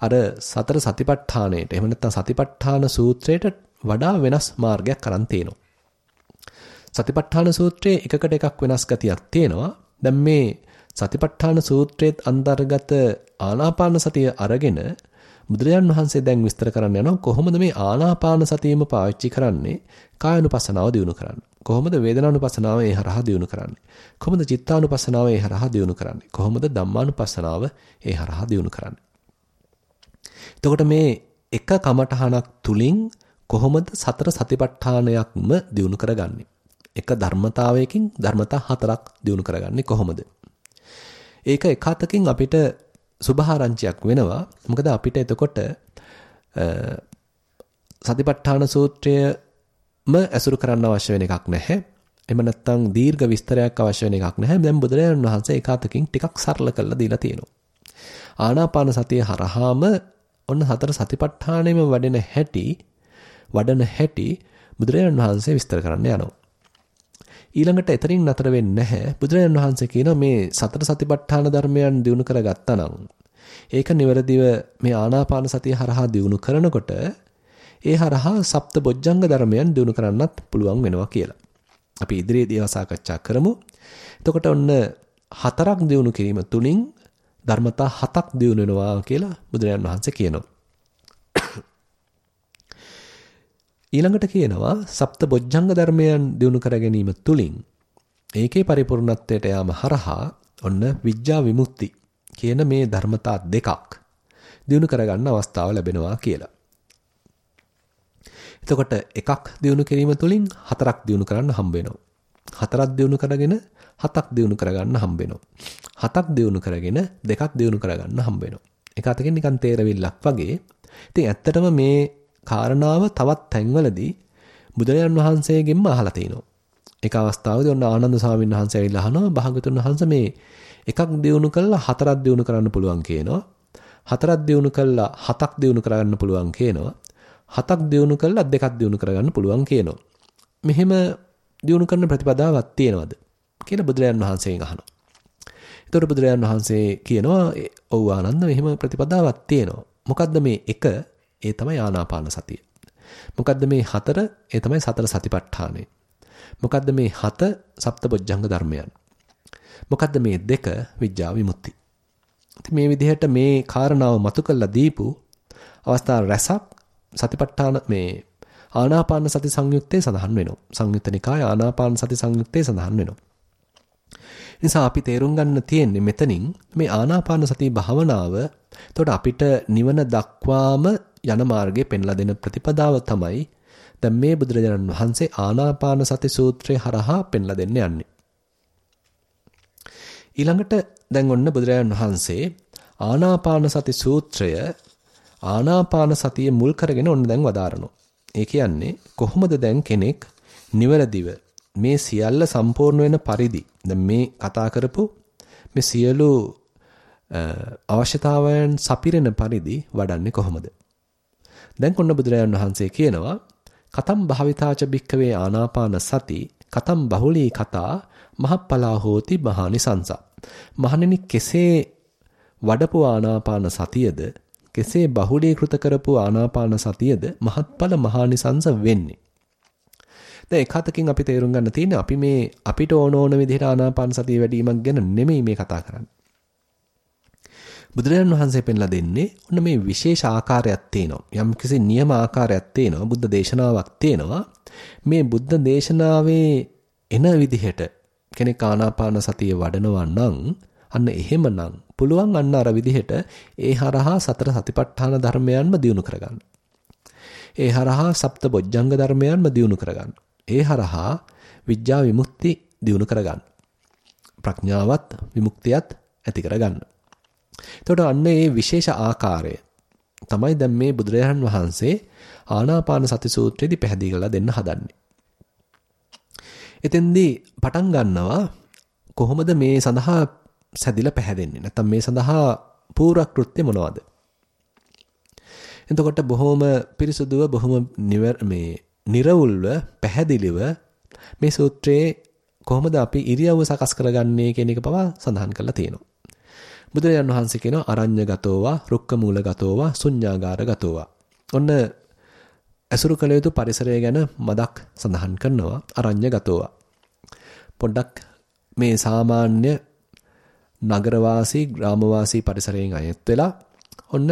Speaker 1: අර සතර සතිපට්ඨානයට එහෙම නැත්නම් සතිපට්ඨාන සූත්‍රයට වඩා වෙනස් මාර්ගයක් අරන් තියෙනවා. සතිපට්ඨාන සූත්‍රයේ එකකට එකක් වෙනස් ගතියක් තියෙනවා. දැන් මේ සතිපට්ඨාන සූත්‍රයේත් අන්තර්ගත ආනාපාන සතිය අරගෙන බුදුරජාන් වහන්සේ දැන් විස්තර කරන්න යනවා කොහොමද මේ ආනාපාන සතියම පාවිච්චි කරන්නේ කායानुපසනාව දිනු කරන්න. කොහොමද වේදනානුපසනාව ඒ හරහා දිනු කරන්නේ? කොහොමද චිත්තානුපසනාව ඒ හරහා දිනු කරන්නේ? කොහොමද ධම්මානුපසනාව ඒ හරහා දිනු කරන්නේ? එතකොට මේ එක කමඨහනක් තුලින් කොහොමද සතර සතිපට්ඨානයක්ම දිනු කරගන්නේ? එක ධර්මතාවයකින් ධර්මතා හතරක් දිනු කරගන්නේ කොහොමද? ඒක එකතකින් අපිට සුභාරංචියක් වෙනවා. මොකද අපිට එතකොට සතිපට්ඨාන සූත්‍රයම ඇසුරු කරන්න අවශ්‍ය වෙන එකක් නැහැ. එහෙම නැත්නම් දීර්ඝ විස්තරයක් අවශ්‍ය වෙන එකක් නැහැ. දැන් බුදුරජාණන් වහන්සේ ඒකාතකින් ටිකක් සරල කරලා දීලා තියෙනවා. ආනාපාන සතිය හරහාම ඔන්න හතර සතිපට්ඨානෙම වඩෙන හැටි වඩන හැටි බුදුරජාණන් වහන්සේ විස්තර කරන්න යනවා. ඊළඟට එතරින් නතර වෙන්නේ නැහැ. බුදුරජාණන් වහන්සේ කියනවා මේ සතර සතිපට්ඨාන ධර්මයන් දිනු කරගත්තා නම් ඒක නිවැරදිව මේ ආනාපාන සතිය හරහා දිනු කරනකොට ඒ හරහා සප්ත බොජ්ජංග ධර්මයන් දිනු කරන්නත් පුළුවන් වෙනවා කියලා. අපි ඉදිරියේදී ඒවා සාකච්ඡා කරමු. එතකොට ඔන්න හතරක් දිනු කිරීම තුලින් ධර්මතා හතක් දිනු වෙනවා කියලා බුදුරජාණන් වහන්සේ කියනවා. ඊළඟට කියනවා සප්ත බොජ්ජංග ධර්මයන් දිනු කර ගැනීම තුලින් ඒකේ පරිපූර්ණත්වයට යාම හරහා ඔන්න විඥා විමුක්ති කියන මේ ධර්මතා දෙකක් දිනු කරගන්න අවස්ථාව ලැබෙනවා කියලා. එතකොට එකක් දිනු කිරීම තුලින් හතරක් දිනු කරන්න හම්බ වෙනවා. හතරක් දිනු කරගෙන හතක් දිනු කරගන්න හම්බ වෙනවා. හතක් දිනු කරගෙන දෙකක් දිනු කරගන්න හම්බ වෙනවා. ඒක අතකින් නිකන් තේරවිල්ලක් වගේ. ඉතින් ඇත්තටම මේ කාරණාව තවත් තැන්වලදී බුදුරජාන් වහන්සේගෙන්ම අහලා තිනවා. එක අවස්ථාවකදී ඔන්න ආනන්ද ස්වාමීන් වහන්සේ ඇවිල්ලා අහනවා භාගතුන් වහන්සේ මේ එකක් දිනු කළා හතරක් දිනු කරන්න පුළුවන් කියනවා. හතරක් දිනු කළා හතක් දිනු කරගන්න පුළුවන් කියනවා. හතක් දිනු කළා දෙකක් දිනු කරගන්න පුළුවන් කියනවා. මෙහෙම දිනු කරන ප්‍රතිපදාවක් තියෙනවද කියලා බුදුරජාන් වහන්සේගෙන් අහනවා. එතකොට බුදුරජාන් වහන්සේ කියනවා ඔව් ආනන්ද මෙහෙම ප්‍රතිපදාවක් තියෙනවා. මොකද්ද මේ එක? ඒ තමයි ආනාපාන සතිය. මොකද්ද මේ හතර? ඒ තමයි සතර සතිපට්ඨානය. මොකද්ද මේ හත? සප්තබොජ්ජංග ධර්මයන්. මොකද්ද මේ දෙක? විඥා විමුක්ති. ඉතින් මේ විදිහට මේ කාරණාව මතු කළා දීපු අවස්ථා රැසක් සතිපට්ඨාන මේ ආනාපාන සති සංයුත්තේ සඳහන් වෙනවා. සංයුත්ත නිකාය ආනාපාන සති සංයුත්තේ සඳහන් වෙනවා. නිසා අපි තේරුම් ගන්න තියෙන්නේ මෙතනින් මේ ආනාපාන සති භාවනාව එතකොට අපිට නිවන දක්වාම යන මාර්ගයේ පෙන්ලා දෙන ප්‍රතිපදාව තමයි දැන් මේ බුදුරජාණන් වහන්සේ ආනාපාන සති සූත්‍රය හරහා පෙන්ලා දෙන්න යන්නේ. ඊළඟට දැන් ඔන්න බුදුරජාණන් වහන්සේ ආනාපාන සති සූත්‍රය ආනාපාන සතිය මුල් කරගෙන ඔන්න දැන් වදාරනවා. ඒ කියන්නේ කොහොමද දැන් කෙනෙක් නිවැරදිව මේ සියල්ල සම්පූර්ණ වෙන පරිදි දැන් මේ කතා කරපු මේ සියලු අවශ්‍යතාවයන් සපිරෙන පරිදි වඩන්නේ කොහොමද? දැන් කොන්න බුදුරජාණන් වහන්සේ කියනවා කතම් භාවිතාච භික්කවේ ආනාපාන සති කතම් බහුලී කතා මහප්පලා හෝති මහානිසංස. මහණෙනි කෙසේ වඩපු ආනාපාන සතියද කෙසේ බහුලීකృత කරපු ආනාපාන සතියද මහත්ඵල මහානිසංස වෙන්නේ. දැන් එක හතකින් අපි තේරුම් ගන්න තියෙන්නේ අපි මේ අපිට ඕන ඕන විදිහට ආනාපාන සතිය වැඩිවීමක් ගැන නෙමෙයි මේ කතා කරන්නේ. බුදුරජාණන් වහන්සේ පෙන්ලා දෙන්නේ ඔන්න මේ විශේෂ ආකාරයක් තියෙනවා. යම් කිසි නියම ආකාරයක් තියෙනවා. බුද්ධ දේශනාවක් තියෙනවා. මේ බුද්ධ දේශනාවේ එන විදිහට කෙනෙක් ආනාපාන සතිය වඩනවා නම් අන්න එහෙමනම් පුළුවන් අන්න අර විදිහට ඒ හරහා සතර සතිපට්ඨාන ධර්මයන්ම දියුණු කරගන්න. ඒ හරහා සප්ත බොජ්ජංග ධර්මයන්ම දියුණු කරගන්න. ඒ හරහා විඥා විමුක්ති දියුණු කරගන්න. ප්‍රඥාවත් විමුක්තියත් ඇති කරගන්න. එතකොට අන්න ඒ විශේෂ ආකාරය තමයි දැන් මේ බුදුරජාණන් වහන්සේ ආනාපාන සති සූත්‍රයේදී පැහැදිලි කරලා දෙන්න හදන්නේ. එතෙන්දී පටන් ගන්නවා කොහොමද මේ සඳහා සැදිලා පැහැදෙන්නේ නැත්නම් මේ සඳහා පූර්ව කෘත්‍ය මොනවද? එතකොට බොහොම පිරිසුදුව බොහොම මේ නිර්වුල්ව පැහැදිලිව මේ සූත්‍රයේ කොහොමද අපි ඉරියව්ව සකස් කරගන්නේ කියන එක පවා සඳහන් කරලා තියෙනවා. බුදුරජාණන් වහන්සේ කියනවා අරඤ්‍යගතෝවා, රුක්කමූලගතෝවා, ශුඤ්ඤාගාරගතෝවා. ඔන්න ඇසුරු කළ යුතු පරිසරය ගැන මදක් සඳහන් කරනවා අරඤ්‍යගතෝවා. පොඩ්ඩක් මේ සාමාන්‍ය නගරවාසී ග්‍රාමවාසී පරිසරයෙන් අයත් වෙලා ඔන්න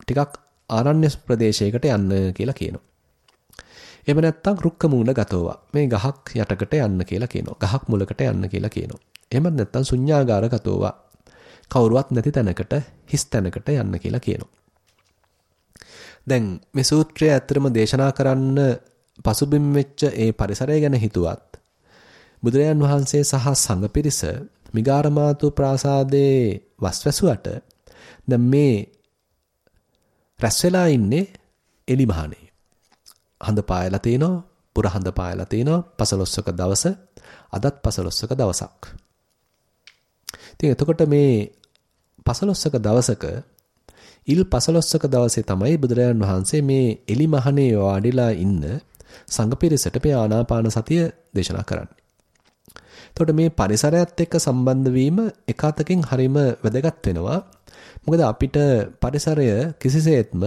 Speaker 1: ටිකක් ආරණ්‍ය ප්‍රදේශයකට යන්න කියලා කියනවා. එහෙම නැත්නම් රුක්ක මූල ගතෝවා. මේ ගහක් යටකට යන්න කියලා කියනවා. ගහක් මුලකට යන්න කියලා කියනවා. එහෙම නැත්නම් ශුන්‍යාගාර ගතෝවා. කවුරුවත් නැති තැනකට හිස් තැනකට යන්න කියලා කියනවා. දැන් මේ සූත්‍රය ඇත්තටම දේශනා කරන්න පසුබිම් වෙච්ච ඒ පරිසරය ගැන හිතුවත් බුදුරජාන් වහන්සේ සහ සංඝ පිරිස මිගාරමාතු ප්‍රාසාදයේ වස්වැසුවට දැන් මේ රැස් වෙලා ඉන්නේ එලිමහනේ. හඳ පායලා තිනවා, පුර හඳ පායලා තිනවා, පසළොස්වක දවස, අදත් පසළොස්වක දවසක්. ඉතින් එතකොට මේ පසළොස්වක දවසක ඉල් පසළොස්වක දවසේ තමයි බුදුරජාන් වහන්සේ මේ එලිමහනේ වාඩිලා ඉන්න සංඝ පිරිසට මේ ආනාපාන සතිය දේශනා කරන්නේ. එතකොට මේ පරිසරයත් එක්ක සම්බන්ධ වීම එක අතකින් හරීම වැදගත් වෙනවා. මොකද අපිට පරිසරය කිසිසේත්ම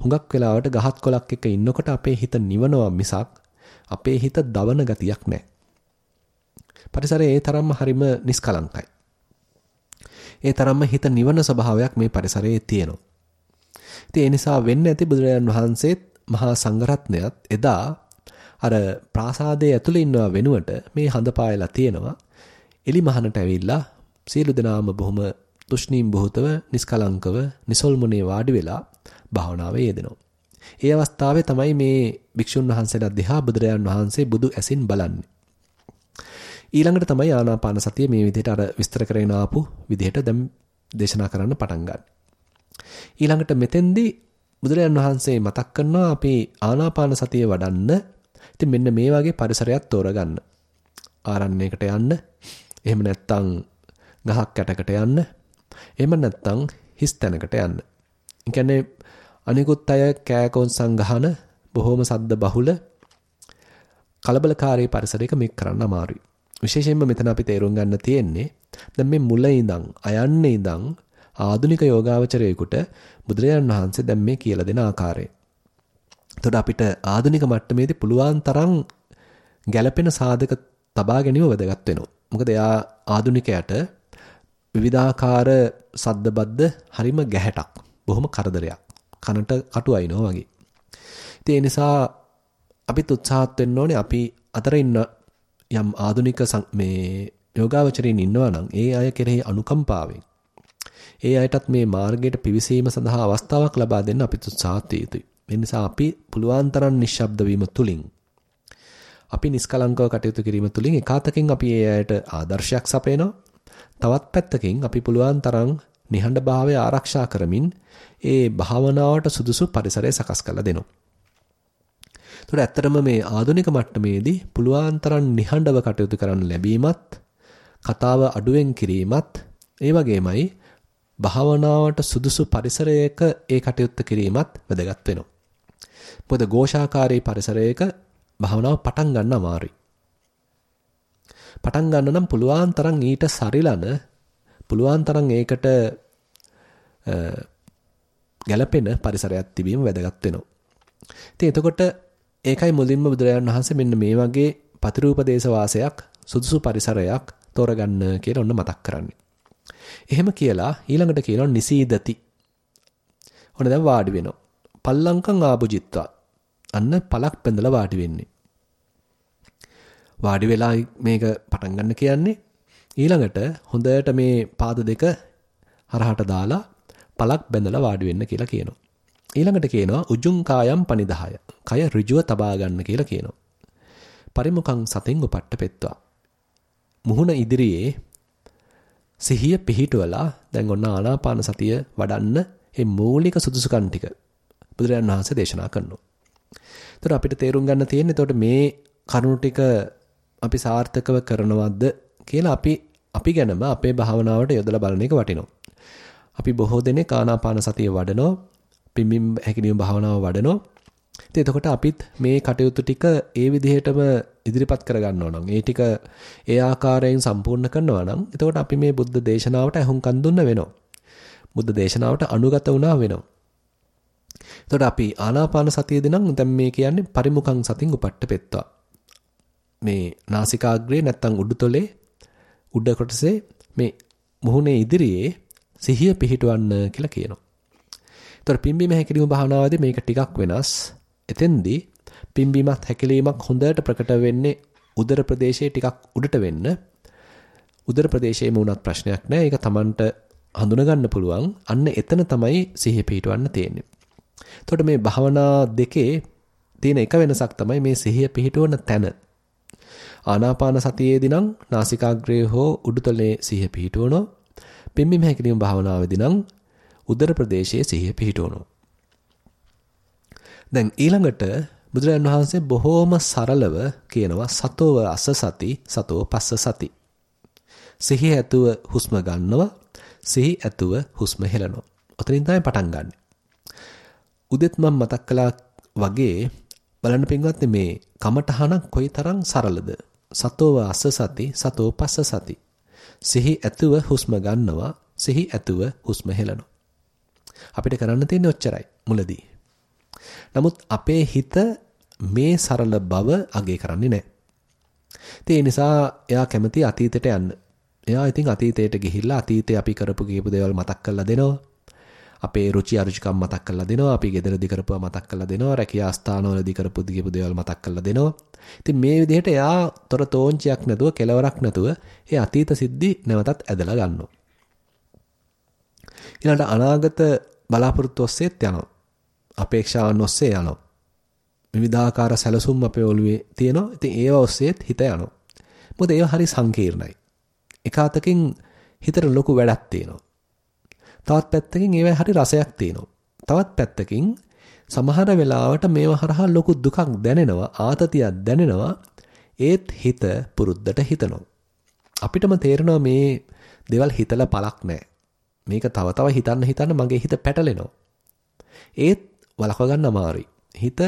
Speaker 1: හුඟක් වෙලාවට ගහත් කොලක් එක්ක ඉන්නකොට අපේ හිත නිවනවා මිසක් අපේ හිත දවන ගතියක් නැහැ. පරිසරය ඒ තරම්ම හරිම නිස්කලංකයි. ඒ තරම්ම හිත නිවන ස්වභාවයක් මේ පරිසරයේ තියෙනවා. ඉතින් ඒ නිසා වෙන්න ඇති බුදුරජාන් වහන්සේත් මහා සංඝරත්නයත් එදා අර ප්‍රාසාදයේ ඇතුළේ ඉන්නව වෙනුවට මේ හඳ පායලා තියෙනවා. එලි මහනට ඇවිල්ලා සියලු දෙනාම බොහොම තුෂ්ණීම් බොහෝතව නිස්කලංකව නිසල්මුනේ වාඩි වෙලා භාවනාවේ යෙදෙනවා. ඒ අවස්ථාවේ තමයි මේ භික්ෂුන් වහන්සේලා දිහා බුදුරජාන් වහන්සේ බුදු ඇසින් බලන්නේ. ඊළඟට තමයි ආනාපාන සතිය මේ විදිහට අර විස්තර කරගෙන ආපු විදිහට දැන් දේශනා කරන්න පටන් ගන්න. ඊළඟට මෙතෙන්දී බුදුරජාන් වහන්සේ මතක් කරනවා අපි ආනාපාන සතිය වඩන්න. ඉතින් මෙන්න මේ වගේ පරිසරයක් තෝරගන්න. ආරණ්‍යයකට යන්න. එහෙම නැත්නම් ගහක් යටකට යන්න. එහෙම නැත්නම් හිස් තැනකට යන්න. ඒ කියන්නේ අනිකුත් අය කෑකොන් සංගහන බොහොම සද්ද බහුල කලබලකාරී පරිසරයක මේක කරන්න අමාරුයි. විශේෂයෙන්ම මෙතන අපි තේරුම් ගන්න තියෙන්නේ දැන් මේ මුල ඉඳන් අයන්නේ ඉඳන් ආධුනික යෝගාවචරයෙකුට බුදුරජාණන් වහන්සේ දැන් මේ කියලා දෙන ආකාරය. එතකොට අපිට ආධුනික මට්ටමේදී පුළුවන් තරම් ගැළපෙන සාධක තබා ගැනීම වැදගත් වෙනවා. මොකද එයා ආධුනිකයට විවිධාකාර සද්දබද්ද හරිම ගැහැටක්. බොහොම කරදරයක්. කනට කටු අයින්නවා වගේ. ඉතින් ඒ නිසා අපිත් උත්සාහත් වෙන්න ඕනේ අපි අතර ඉන්න යම් ආධුනික මේ යෝගාවචරයින් ඉන්නවා නම් ඒ අය කෙරෙහි අනුකම්පාවෙන් ඒ අයටත් මේ මාර්ගයට පිවිසීම සඳහා අවස්ථාවක් ලබා දෙන්න අපි උත්සාහත් යුතුයි. ඒ නිසා අපි පුළුවන් තරම් නිශ්ශබ්ද වීම තුලින් අපි නිස්කලංකව කටයුතු කිරීම තුලින් එකාතකින් අපි ඒ අයට ආදර්ශයක් සපයනවා. තවත් පැත්තකින් අපි පුළුවන් තරම් නිහඬ භාවය ආරක්ෂා කරමින් ඒ භාවනාවට සුදුසු පරිසරය සකස් කරලා දෙනවා. ඒතකොට ඇත්තටම මේ ආධුනික මට්ටමේදී පුළුවන් තරම් නිහඬව කටයුතු කරන්න ලැබීමත් කතාව අඩුවෙන් කිරීමත් ඒ වගේමයි භාවනාවට සුදුසු පරිසරයක ඒ කටයුත්ත කිරීමත් වැදගත් වෙනවා. මොකද ഘോഷාකාරී පරිසරයක භාවනාව පටන් ගන්න අමාරුයි. පටන් ගන්න නම් පුළුවන් තරම් ඊට සරිලන පුළුවන් තරම් ඒකට ගැළපෙන පරිසරයක් තිබීම වැදගත් වෙනවා. ඉතින් එතකොට ඒකයි මුලින්ම බුදුරජාණන් වහන්සේ මෙන්න මේ වගේ පතිරූපදේශ වාසයක් සුදුසු පරිසරයක් තෝරගන්න කියලා ඔන්න මතක් කරන්නේ. එහෙම කියලා ඊළඟට කියනවා නිසීදති. ඔන්න දැන් වාඩි වෙනවා. පල්ලංකං ආභුජිත්වා. අන්න පලක් බැඳලා වාඩි වෙන්නේ. වාඩි වෙලා මේක පටන් ගන්න කියන්නේ ඊළඟට හොඳට මේ පාද දෙක හරහට දාලා පලක් බැඳලා වාඩි වෙන්න කියලා කියනවා. ඊළඟට කියනවා උජුං කායම් පනිදාය. කය ඍජුව තබා ගන්න කියලා කියනවා. පරිමුඛං සතෙන් උපට්ඨ පෙත්වා. මුහුණ ඉදිරියේ සිහිය පිහිටුවලා දැන් ඔන්න ආනාපාන සතිය වඩන්න මේ මූලික සුදුසුකම් ටික බුදුරජාණන් වහන්සේ දේශනා කරනවා. ඒතර අපිට තේරුම් ගන්න තියෙන්නේ එතකොට මේ කරුණු ටික අපි සාර්ථකව කරනවද කියලා අපි අපි ගැනම අපේ භාවනාවට යොදලා බලන එක වටිනවා. අපි බොහෝ දෙනෙක් ආනාපාන සතිය වඩනෝ පිම්බිම් හැකිලිම භාවනාව වඩනෝ ඉතින් එතකොට අපිත් මේ කටයුතු ටික ඒ විදිහටම ඉදිරිපත් කරගන්න ඕන. ඒ ටික ඒ ආකාරයෙන් සම්පූර්ණ කරනවා නම් එතකොට අපි මේ බුද්ධ දේශනාවට අහුම්කන් දුන්න වෙනවා. බුද්ධ දේශනාවට අනුගත වුණා වෙනවා. එතකොට අපි ආනාපාන සතියේදී නම් දැන් මේ කියන්නේ පරිමුඛං සතින් උපට්ඨ පෙත්වා. මේ නාසිකාග්‍රේ නැත්තම් උඩුතොලේ උඩ කොටසේ මේ මුහුණේ ඉදිරියේ සිහිය පිහිටවන්න කියලා කියනවා. ඒතර පිම්බීම හැකිලිම භාවනාවේදී මේක ටිකක් වෙනස්. එතෙන්දී පිම්බීමත් හැකිලීමක් හොඳට ප්‍රකට වෙන්නේ උදර ප්‍රදේශයේ ටිකක් උඩට වෙන්න. උදර ප්‍රදේශයේම වුණත් ප්‍රශ්නයක් නැහැ. ඒක Tamanට හඳුනා ගන්න පුළුවන්. අන්න එතන තමයි සිහිය පිහිටවන්න තියෙන්නේ. එතකොට මේ භාවනා දෙකේ තියෙන එක වෙනසක් තමයි මේ සිහිය පිහිටවන තැන. ආනාපාන සතියේදී නම් නාසිකාග්‍රේ හෝ උඩුතලයේ සිහිය පිහිටවනවා. පිම්බීම හැකිලිම භාවනාවේදී නම් උදර ප්‍රදේශයේ සිහිය පිහිටවනවා. දැන් ඊළඟට බුදුරජාණන් වහන්සේ බොහෝම සරලව කියනවා සතෝව අස සති සතෝ පස්ස සති. සිහි ඇතුව හුස්ම ගන්නවා සිහි ඇතුව හුස්ම හෙලනවා. ඔතනින් තමයි පටන් ගන්න. උදෙත් මම මතක් කළා වගේ බලන්න පින්වත්නි මේ කමඨහනක් කොයිතරම් සරලද. සතෝව අස සති සතෝ පස්ස සති. සිහි ඇතුව හුස්ම ගන්නවා සිහි ඇතුව හුස්ම හෙලනවා. අපිට කරන්න තියෙන්නේ ඔච්චරයි මුලදී. නමුත් අපේ හිත මේ සරල බව අගය කරන්නේ නැහැ. ඒ නිසා එයා කැමති අතීතයට යන්න. එයා ඉතින් අතීතයට ගිහිල්ලා අතීතේ අපි කරපු කීප දේවල් මතක් කරලා දෙනවා. අපේ රුචි අරුචිකම් මතක් කරලා දෙනවා. අපි ගෙදරදී කරපුවා මතක් කරලා දෙනවා. රැකියා ස්ථානවලදී කරපු කීප දේවල් මතක් කරලා දෙනවා. ඉතින් මේ විදිහට එයා තොර තෝංචියක් නැතුව කෙලවරක් නැතුව ඒ අතීත සිද්ධි නැවතත් ඇදලා ගන්නවා. ඊළඟට අනාගත බලාපොරොත්තු ඔස්සේත් යනවා. අපේක්ෂාවන් ඔස්සේ යනවා. විවිධාකාර සැලසුම් අපේ ඔළුවේ තියෙනවා. ඉතින් ඒව ඔස්සේත් හිත යනවා. මොකද ඒවා හරි සංකීර්ණයි. එක අතකින් හිතට ලොකු වැඩක් තියෙනවා. තවත් පැත්තකින් ඒවා හරි රසයක් තියෙනවා. තවත් පැත්තකින් සමහර වෙලාවට මේව හරහා ලොකු දුකක් දැනෙනවා, ආතතියක් දැනෙනවා. ඒත් හිත පුරුද්දට හිතනවා. අපිටම තේරෙනවා මේ දේවල් හිතලා පළක් නැහැ. මේක තව තව හිතන්න හිතන්න මගේ හිත පැටලෙනවා. ඒත් වළක්ව ගන්න අමාරුයි. හිත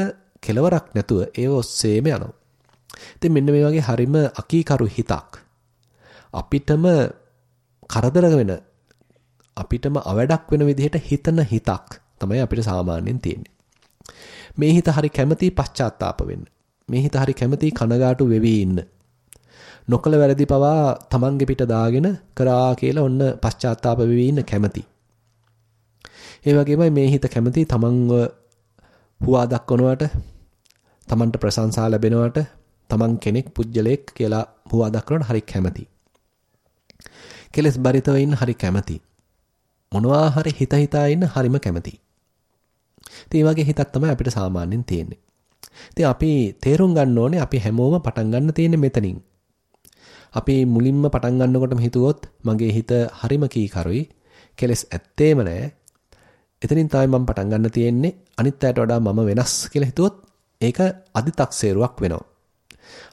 Speaker 1: කෙලවරක් නැතුව ඒව ඔස්සේම යනවා. ඉතින් මෙන්න මේ වගේ හරිම අකීකරු හිතක් අපිටම කරදර වෙන අපිටම අවඩක් වෙන විදිහට හිතන හිතක් තමයි අපිට සාමාන්‍යයෙන් තියෙන්නේ. මේ හිත හරි කැමැති පශ්චාත්තාප වෙන්න. මේ හිත හරි කැමැති කනගාටු වෙවි ඉන්න. නොකල වැරදි පවා තමන්ගේ පිට දාගෙන කරා කියලා ඔන්න පශ්චාත්තාප වෙවි ඉන්න කැමැති. ඒ වගේමයි මේ හිත කැමැති තමන්ව හුවා දක්වනවට තමන්ට ප්‍රශංසා ලැබෙනවට තමන් කෙනෙක් පුජ්‍යලෙක් කියලා හුවා දක්වනවට හරි කැමැති. කෙලස් බරිතව ඉන්න හරි කැමැති. මොනවා හරි හිත හිතා ඉන්න හරිම කැමැති. ඉතින් වගේ හිතක් තමයි අපිට සාමාන්‍යයෙන් තියෙන්නේ. ඉතින් අපි තේරුම් ගන්න ඕනේ අපි හැමෝම පටන් ගන්න තියෙන්නේ මෙතනින්. අපි මුලින්ම පටන් ගන්නකොටම හිතුවොත් මගේ හිත හරිම කීකරුයි. කෙලස් ඇත්තේම නැහැ. එතනින් තමයි මම පටන් ගන්න තියෙන්නේ. අනිත් අයට වඩා මම වෙනස් කියලා හිතුවොත් ඒක අදි탁සේරුවක් වෙනවා.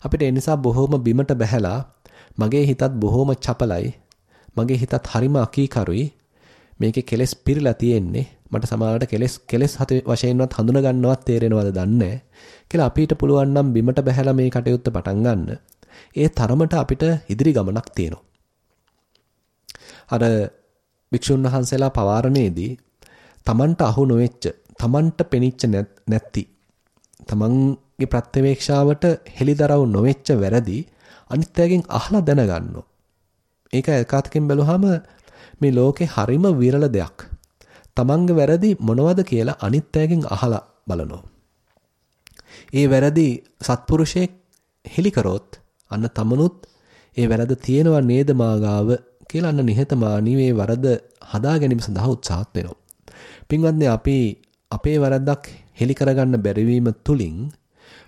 Speaker 1: අපිට ඒ නිසා බොහොම බිමට බැහැලා මගේ හිතත් බොහොම චපලයි. මගේ හිතත් හරිම අකීකරුයි. මේකේ කෙලස් පිරලා තියෙන්නේ. මට සමහරවිට කෙලස් කෙලස් හත වශයෙන්වත් හඳුනා ගන්නවත් තේරෙනවද දන්නේ කියලා අපිට පුළුවන් නම් බිමට බැහැලා මේ කටයුත්ත පටන් ගන්න. ඒ තරමට අපිට ඉදිරි ගමනක් තියෙනවා. අර වික්ෂුන් වහන්සේලා පවාරණේදී තමන්ට අහු නොවෙච්ච, තමන්ට පෙනිච්ච නැති, තමන්ගේ ප්‍රත්‍යවේක්ෂාවට හෙලිදරව් නොවෙච්ච වැරදි අනිත් අයගෙන් අහලා දැනගන්නවා. ඒක එකාතකින් බැලුවාම මේ ලෝකේ හරිම විරල දෙයක්. තමන්ගේ වැරදි මොනවද කියලා අනිත් අයගෙන් අහලා බලනවා. ඒ වැරදි සත්පුරුෂයෙක් හෙලි කරොත් අන්න තමනුත් ඒ වැරද්ද තියෙනව නේද මාගාව කියලා අන්න නිහතමානී මේ වරද හදා ගැනීම සඳහා උත්සාහත් වෙනවා. පින්වත්නි අපි අපේ වැරද්දක් හෙලි කරගන්න බැරිවීම තුලින්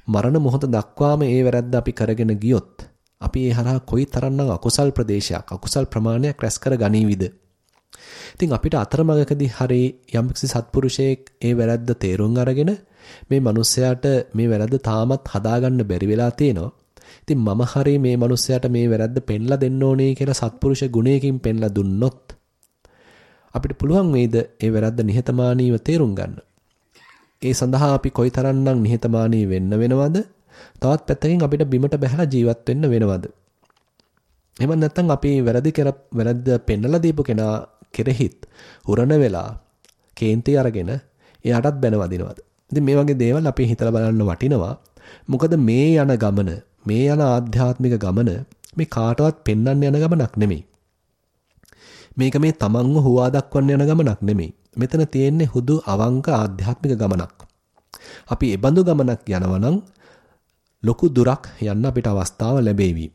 Speaker 1: මරණ මොහොත දක්වාම ඒ වැරද්ද අපි කරගෙන ගියොත් අපි ඒ හරහා කොයි තරම්නම් අකුසල් ප්‍රදේශයක් අකුසල් ප්‍රමාණයක් රැස් කර ගනීවිද ඉතින් අපිට අතරමඟකදී හරි යම්කිසි සත්පුරුෂයෙක් ඒ වැරද්ද තේරුම් අරගෙන මේ මිනිස්යාට මේ වැරද්ද තාමත් හදාගන්න බැරි වෙලා තියෙනවා. ඉතින් මම හරි මේ මිනිස්යාට මේ වැරද්ද පෙන්ලා දෙන්න ඕනේ කියලා සත්පුරුෂ ගුණයකින් පෙන්ලා දුන්නොත් අපිට පුළුවන් වේද ඒ වැරද්ද නිහතමානීව තේරුම් ගන්න. ඒ සඳහා අපි කොයිතරම්නම් නිහතමානී වෙන්න වෙනවද? තවත් පැත්තකින් අපිට බිමට බැහැලා ජීවත් වෙන්න වෙනවද? එහෙම නැත්නම් අපි වැරදි කර වැරද්ද පෙන්නලා දීපු කෙනා කෙරෙහිත් උරණ වෙලා කේන්ති අරගෙන එයාටත් බැනවදිනවද? ඉතින් මේ වගේ දේවල් අපි හිතලා බලන්න වටිනවා. මොකද මේ යන ගමන, මේ යන ආධ්‍යාත්මික ගමන මේ කාටවත් පෙන්වන්න යන ගමනක් නෙමෙයි. මේක මේ තමන්ව හුවා දක්වන්න යන ගමනක් නෙමෙයි. මෙතන තියෙන්නේ හුදු අවංක ආධ්‍යාත්මික ගමනක්. අපි ඒ බඳු ගමනක් යනවා ලොකු දුරක් යන්න අපිට අවස්ථාව ලැබේවි.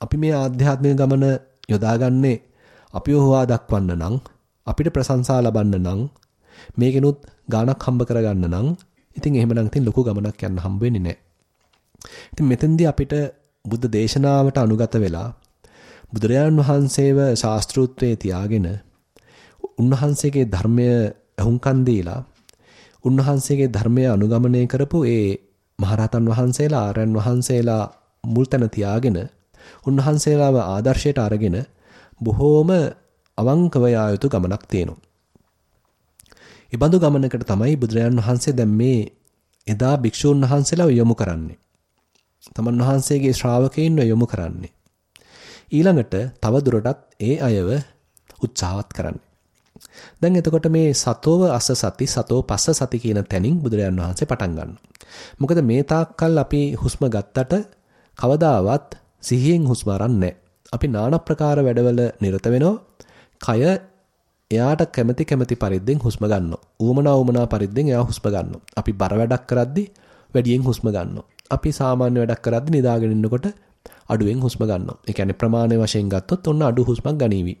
Speaker 1: අපි මේ ආධ්‍යාත්මික ගමන යොදාගන්නේ අපිව හොවා දක්වන්න නම් අපිට ප්‍රශංසා ලබන්න නම් මේකෙනුත් ගාණක් හම්බ කරගන්න නම් ඉතින් එහෙමනම් ඉතින් ලොකු ගමනක් යන්න හම්බ වෙන්නේ නැහැ. ඉතින් මෙතෙන්දී අපිට බුද්ධ දේශනාවට අනුගත වෙලා බුදුරජාණන් වහන්සේව ශාස්ත්‍රූත්වයේ තියාගෙන උන්වහන්සේගේ ධර්මය අහුම්කන් දීලා උන්වහන්සේගේ ධර්මය අනුගමනය කරපු ඒ මහරහතන් වහන්සේලා ආරයන් වහන්සේලා මුල් තැන තියාගෙන උන්වහන්සේලාව ආදර්ශයට අරගෙන බොහෝම අවංකව යා යුතු ගමනක් තියෙනවා. ඒ බඳු ගමනකට තමයි බුදුරජාණන් වහන්සේ දැන් මේ එදා භික්ෂූන් වහන්සේලාව යොමු කරන්නේ. තමන් වහන්සේගේ ශ්‍රාවකයින්ව යොමු කරන්නේ. ඊළඟට තව දුරටත් ඒ අයව උත්සාහවත් කරන්නේ. දැන් එතකොට මේ සතෝව අස සති සතෝ පස්ස සති කියන තැනින් බුදුරජාන් වහන්සේ පටන් ගන්නවා. මොකද මේ තාක්කල් අපි හුස්ම ගත්තට කවදාවත් සිහියෙන් හුස්ම අරන්නේ අපි নানা ප්‍රකාර වැඩවල නිරත වෙනවා. කය එයාට කැමැති කැමැති පරිද්දෙන් හුස්ම ගන්නවා. ඌමනා ඌමනා පරිද්දෙන් එයා හුස්ම ගන්නවා. අපි බර වැඩක් කරද්දි වැඩියෙන් හුස්ම ගන්නවා. අපි සාමාන්‍ය වැඩක් කරද්දි නිදාගෙන ඉන්නකොට අඩුවෙන් හුස්ම ගන්නවා. ඒ කියන්නේ ප්‍රමාණය වශයෙන් ගත්තොත් ඔන්න අඩු හුස්මක් ගනීවි.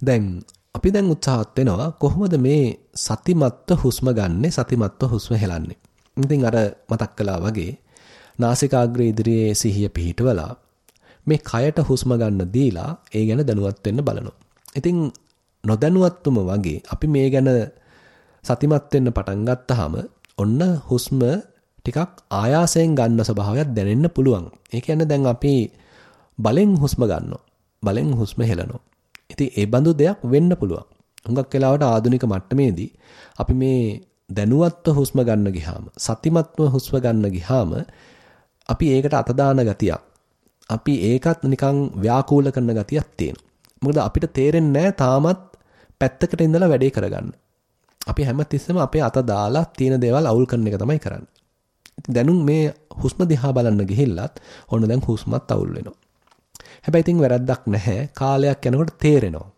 Speaker 1: දැන් අපි දැන් උත්සාහත් වෙනවා කොහොමද මේ සතිමත්ව හුස්ම ගන්නෙ සතිමත්ව හුස්ම හෙලන්නේ. ඉතින් අර මතක් කළා වගේ නාසිකාග්‍රේ ඉදිරියේ සිහිය පිහිටවලා මේ කයට හුස්ම ගන්න දීලා ඒ ගැන දැනුවත් වෙන්න බලනවා. ඉතින් නොදැනුවත්වම වගේ අපි මේ ගැන සතිමත් වෙන්න පටන් ගත්තාම ඔන්න හුස්ම ටිකක් ආයාසයෙන් ගන්න ස්වභාවයක් දැනෙන්න පුළුවන්. ඒ කියන්නේ දැන් අපි බලෙන් හුස්ම ගන්නවා. බලෙන් හුස්ම හෙලනවා. ඉතින් ඒ බඳු දෙයක් වෙන්න පුළුවන්. හුඟක් වෙලාවට ආධුනික මට්ටමේදී අපි මේ දැනුවත්ව හුස්ම ගන්න ගියාම සතිමත්ව හුස්ම ගන්න ගියාම අපි ඒකට අත දාන ගතියක් අපි ඒකත් නිකන් ව්‍යාකූල කරන ගතියක් තියෙනවා. මොකද අපිට තේරෙන්නේ තාමත් පැත්තකට ඉඳලා වැඩේ කරගන්න. අපි හැමතිස්සෙම අපේ අත දාලා තියෙන දේවල් අවුල් කරන එක තමයි කරන්නේ. ඉතින් දැනුම් මේ හුස්ම දිහා බලන්න ගිහිල්ලත් ඔන්න දැන් හුස්මත් අවුල් වෙනවා. හැබැයි ඉතින් වැරද්දක් නැහැ. කාලයක් යනකොට තේරෙනවා.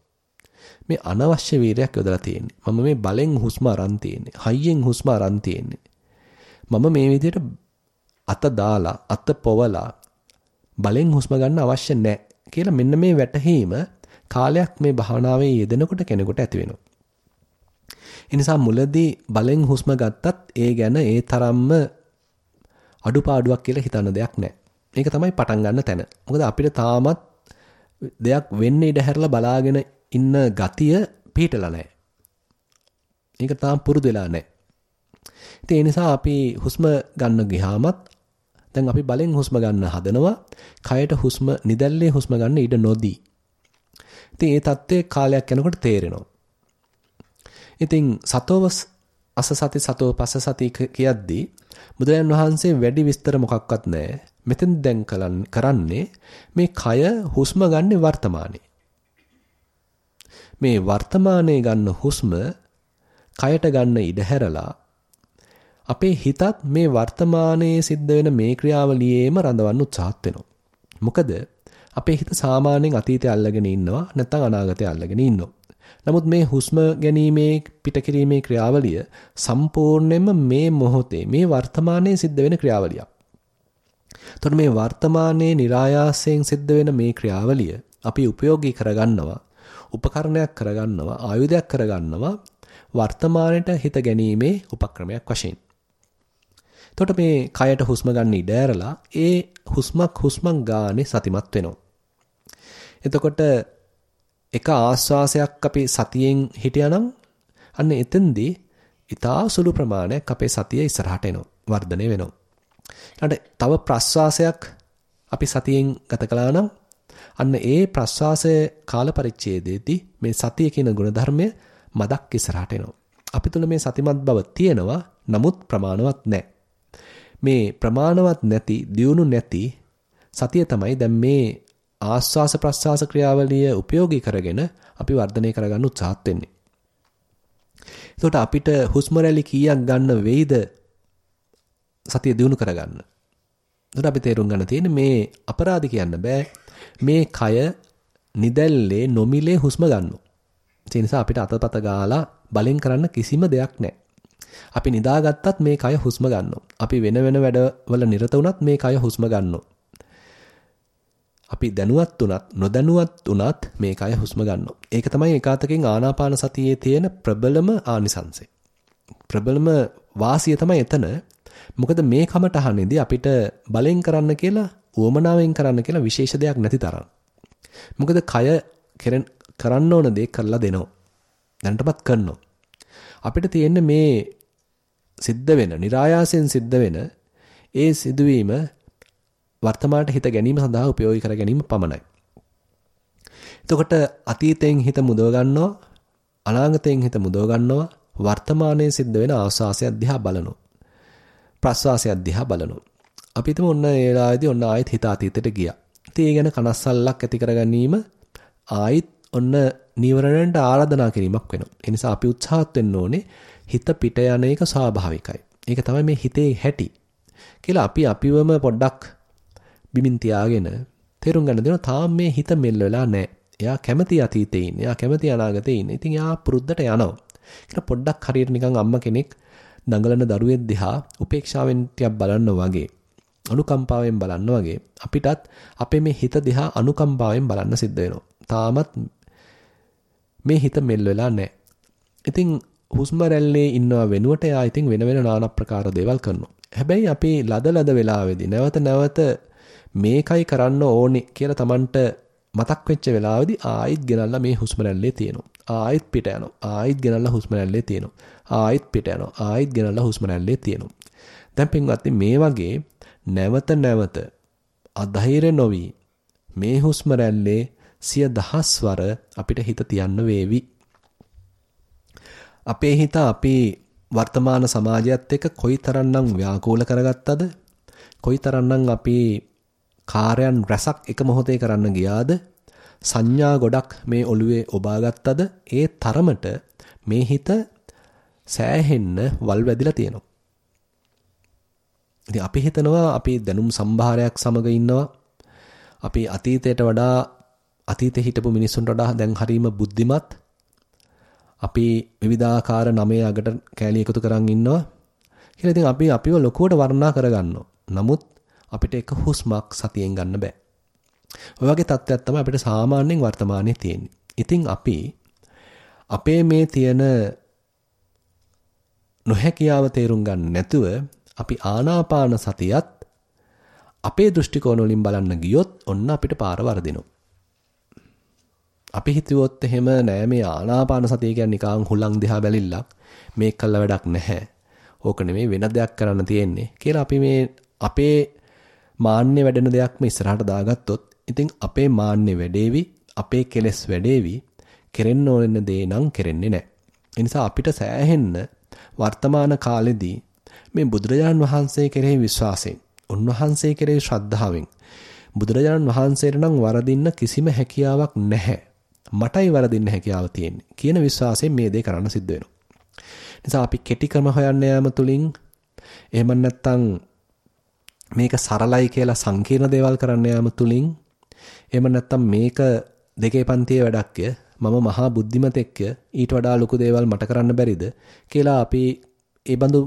Speaker 1: මේ අනවශ්‍ය වීරයක් යොදලා තියෙන්නේ. මම මේ බලෙන් හුස්ම අරන් තියෙන්නේ. හයියෙන් හුස්ම අරන් තියෙන්නේ. මම මේ විදිහට අත දාලා අත පොවලා බලෙන් හුස්ම ගන්න අවශ්‍ය නැහැ කියලා මෙන්න මේ වැටහීම කාලයක් මේ භාවනාවේ යෙදෙනකොට කෙනෙකුට ඇති වෙනවා. ඒ නිසා මුලදී බලෙන් හුස්ම ගත්තත් ඒ ගැන ඒ තරම්ම අඩුපාඩුවක් කියලා හිතන දෙයක් නැහැ. මේක තමයි පටන් ගන්න තැන. මොකද අපිට තාමත් දෙයක් වෙන්නේ ඉඩ හැරලා බලාගෙන ඉන්න ගතිය පිටලා නැහැ. ඒක තාම පුරුදු වෙලා නැහැ. ඉතින් ඒ නිසා අපි හුස්ම ගන්න ගියාමත් දැන් අපි බලෙන් හුස්ම ගන්න හදනවා. කයට හුස්ම නිදැල්ලේ හුස්ම ගන්න ඉඩ නොදී. ඉතින් ඒ தත්ත්වයේ කාලයක් යනකොට තේරෙනවා. ඉතින් සතෝවස් අස සති සතෝ පස සති කියද්දී බුදුරජාන් වහන්සේ වැඩි විස්තර මොකක්වත් නැහැ. මෙතෙන් දැන් කරන්නේ මේ කය හුස්ම ගන්න වර්තමානයේ. මේ වර්තමානයේ ගන්න හුස්ම කයට ගන්න ඉඩ හැරලා අපේ හිතත් මේ වර්තමානයේ සිද්ධ වෙන මේ ක්‍රියාවලියේම රඳවන්න උත්සාහත් වෙනවා. මොකද අපේ හිත සාමාන්‍යයෙන් අතීතය අල්ලගෙන ඉන්නවා නැත්නම් අනාගතය අල්ලගෙන ඉන්නවා. නමුත් මේ හුස්ම ගැනීමේ පිටකිරීමේ ක්‍රියාවලිය සම්පූර්ණයෙන්ම මේ මොහොතේ මේ වර්තමානයේ සිද්ධ වෙන ක්‍රියාවලියක්. එතකොට මේ වර්තමානයේ નિરાයාසයෙන් සිද්ධ වෙන මේ ක්‍රියාවලිය අපි ප්‍රයෝගී කරගන්නවා, උපකරණයක් කරගන්නවා, ආයුධයක් කරගන්නවා වර්තමානයට හිත ගැනීමේ උපක්‍රමයක් වශයෙන්. එතකොට මේ කයට හුස්ම ගන්න ඉඩ ඇරලා ඒ හුස්මක් හුස්මක් ගානේ සතිමත් වෙනවා. එතකොට එක ආස්වාසයක් අපි සතියෙන් හිටියානම් අන්න එතෙන්දී ඊටා සුළු ප්‍රමාණයක් අපේ සතිය ඉස්සරහට එනවා වර්ධනය වෙනවා. ඊට තව ප්‍රස්වාසයක් අපි සතියෙන් ගත කළා නම් අන්න ඒ ප්‍රස්වාසයේ කාල පරිච්ඡේදයේදී මේ සතිය කියන ගුණධර්මය මදක් ඉස්සරහට එනවා. අපි තුල මේ සතිමත් බව තියෙනවා නමුත් ප්‍රමාණවත් නැහැ. මේ ප්‍රමාණවත් නැති දියුණු නැති සතිය තමයි දැන් මේ ආස්වාස ප්‍රස්වාස ක්‍රියාවලිය උපයෝගී කරගෙන අපි වර්ධනය කරගන්න උත්සාහත් වෙන්නේ. එතකොට අපිට හුස්ම රැලි කීයක් ගන්න වෙයිද සතිය දිනු කරගන්න. එතකොට අපි තේරුම් ගන්න තියෙන්නේ මේ අපරාධ කියන්න බෑ. මේ කය නිදැල්ලේ නොමිලේ හුස්ම ගන්නවා. ඒ නිසා අපිට අතපත ගාලා බලෙන් කරන්න කිසිම දෙයක් නැහැ. අපි නිදාගත්තත් මේ කය හුස්ම ගන්නවා. අපි වෙන වෙන වැඩවල නිරත වුණත් මේ කය හුස්ම ගන්නවා. අපි දැනුවත් උනත් නොදැනුවත් උනත් මේ කය හුස්ම ගන්නවා. ඒක තමයි ඒකාතකින් ආනාපාන සතියේ තියෙන ප්‍රබලම ආනිසංසය. ප්‍රබලම වාසිය තමයි එතන. මොකද මේ කමටහනේදී අපිට බලෙන් කරන්න කියලා උවමනාවෙන් කරන්න කියලා විශේෂ දෙයක් නැති තරම්. මොකද කය කරන්න ඕන දේ කරලා දෙනවා. දැනටමත් කරනවා. අපිට තියෙන්නේ මේ සිද්ධ වෙන, નિરાයාසයෙන් සිද්ධ වෙන ඒ සිදුවීම වර්තමානට හිත ගැනීම සඳහා උපයෝගී කර ගැනීම පමණයි. එතකොට අතීතයෙන් හිත මුදව ගන්නවා, අනාගතයෙන් හිත මුදව ගන්නවා, වර්තමානයේ සිද්ධ වෙන ආස්වාසය දිහා බලනවා. ප්‍රස්වාසය දිහා බලනවා. අපි හිතමු ඔන්න ඒ වෙලාවේදී ඔන්න ආයෙත් හිත අතීතයට ගියා. ඉතින් ඒ ගැන කනස්සල්ලක් ඇති කර ගැනීම ආයිත් ඔන්න නීවරණයට ආරාධනා කිරීමක් වෙනවා. ඒ නිසා අපි උත්සාහත් වෙන්න ඕනේ හිත පිට යන එක ස්වාභාවිකයි. ඒක තමයි මේ හිතේ හැටි. කියලා අපි අපිවම පොඩ්ඩක් බිමින් තියාගෙන තේරුම් ගන්න දෙනවා තාම මේ හිත මෙල්ල වෙලා නැහැ. එයා කැමති අතීතේ ඉන්නේ. එයා කැමති අනාගතේ ඉන්නේ. ඉතින් එයා පුරුද්දට යනවා. කියලා පොඩ්ඩක් හරියට නිකන් අම්මා කෙනෙක් දඟලන දරුවෙක් දිහා උපේක්ෂාවෙන් ටිකක් බලන්න වගේ අනුකම්පාවෙන් බලන්න වගේ අපිටත් අපේ මේ හිත දිහා අනුකම්පාවෙන් බලන්න සිද්ධ වෙනවා. තාමත් මේ හිත මෙල් වෙලා නැහැ. ඉතින් හුස්ම රැල්ලේ ඉන්නව වෙනුවට එයා ඉතින් වෙන වෙන নানা ප්‍රකාර දේවල් කරනවා. හැබැයි අපි ලද ලද වෙලාවේදී නැවත නැවත මේකයි කරන්න ඕනේ කියලා Tamanට මතක් වෙච්ච වෙලාවේදී ආයිත් ගෙනල්ලා මේ හුස්ම රැල්ලේ තියෙනවා. ආයිත් පිට යනවා. ආයිත් ගෙනල්ලා හුස්ම රැල්ලේ තියෙනවා. ආයිත් පිට යනවා. ආයිත් ගෙනල්ලා හුස්ම රැල්ලේ තියෙනවා. දැන් පින්වත්නි මේ වගේ නැවත නැවත අධෛර්ය නොවි මේ හුස්ම රැල්ලේ සිය දහස්වර අපිට හිත තියන්න වේවි. අපේ හිත අපි වර්තමාන සමාජයත් එක්ක කොයිතරම්නම් ව්‍යාකූල කරගත්තද කොයිතරම්නම් අපි කාර්යයන් රැසක් එක මොහොතේ කරන්න ගියාද සංඥා ගොඩක් මේ ඔළුවේ ඔබා ගත්තද ඒ තරමට මේ හිත සෑහෙන්න වල් වැදිලා තියෙනවා. ඉතින් අපි හිතනවා අපි දැනුම් සම්භාරයක් සමග ඉන්නවා. අපි අතීතයට වඩා අතීතේ හිටපු මිනිස්සුන්ට වඩා දැන් හරීම බුද්ධිමත්. අපි විවිධාකාර නමේ අගට කෑලි එකතු කරන් ඉන්නවා. කියලා ඉතින් අපි අපිව ලොකුවට වර්ණනා කරගන්නවා. නමුත් අපිට එක හුස්මක් සතියෙන් ගන්න බෑ. ඔය වගේ තත්ත්වයක් තමයි අපිට සාමාන්‍යයෙන් වර්තමානයේ තියෙන්නේ. ඉතින් අපි අපේ මේ තියෙන නොහැකියාව තේරුම් ගන්න නැතුව අපි ආනාපාන සතියත් අපේ දෘෂ්ටි කෝණ වලින් බලන්න ගියොත් ඔන්න අපිට පාර වරදිනවා. අපි හිතුවොත් එහෙම නෑ මේ ආනාපාන සතිය කියන්නේ නිකන් හුලං දිහා බැලිල්ලක් මේක කළ වැඩක් නැහැ. ඕක නෙමෙයි වෙන දෙයක් කරන්න තියෙන්නේ කියලා අපි මේ අපේ මාන්නේ වැඩෙන දෙයක්ම ඉස්සරහට දාගත්තොත් ඉතින් අපේ මාන්නේ වැඩේවි අපේ කෙලෙස් වැඩේවි කෙරෙන්න ඕන දේ නම් කෙරෙන්නේ නැහැ. ඒ නිසා අපිට සෑහෙන්න වර්තමාන කාලෙදී මේ බුදුරජාණන් වහන්සේ කෙරෙහි විශ්වාසයෙන්, උන්වහන්සේ කෙරෙහි ශ්‍රද්ධාවෙන් බුදුරජාණන් වහන්සේට නම් වරදින්න කිසිම හැකියාවක් නැහැ. මටයි වරදින්න හැකියාව තියෙන්නේ කියන විශ්වාසයෙන් මේ දේ කරන්න සිද්ධ වෙනවා. නිසා අපි කෙටි ක්‍රම හොයන්න යාම තුලින් එහෙම නැත්නම් මේක සරලයි කියලා සංකීර්ණ දේවල් කරන්න යාම තුලින් එහෙම නැත්නම් මේක දෙකේ පන්තියේ වැඩක්ය මම මහා බුද්ධිමතෙක්ය ඊට වඩා ලොකු දේවල් මට කරන්න බැරිද කියලා අපි ඒ බඳු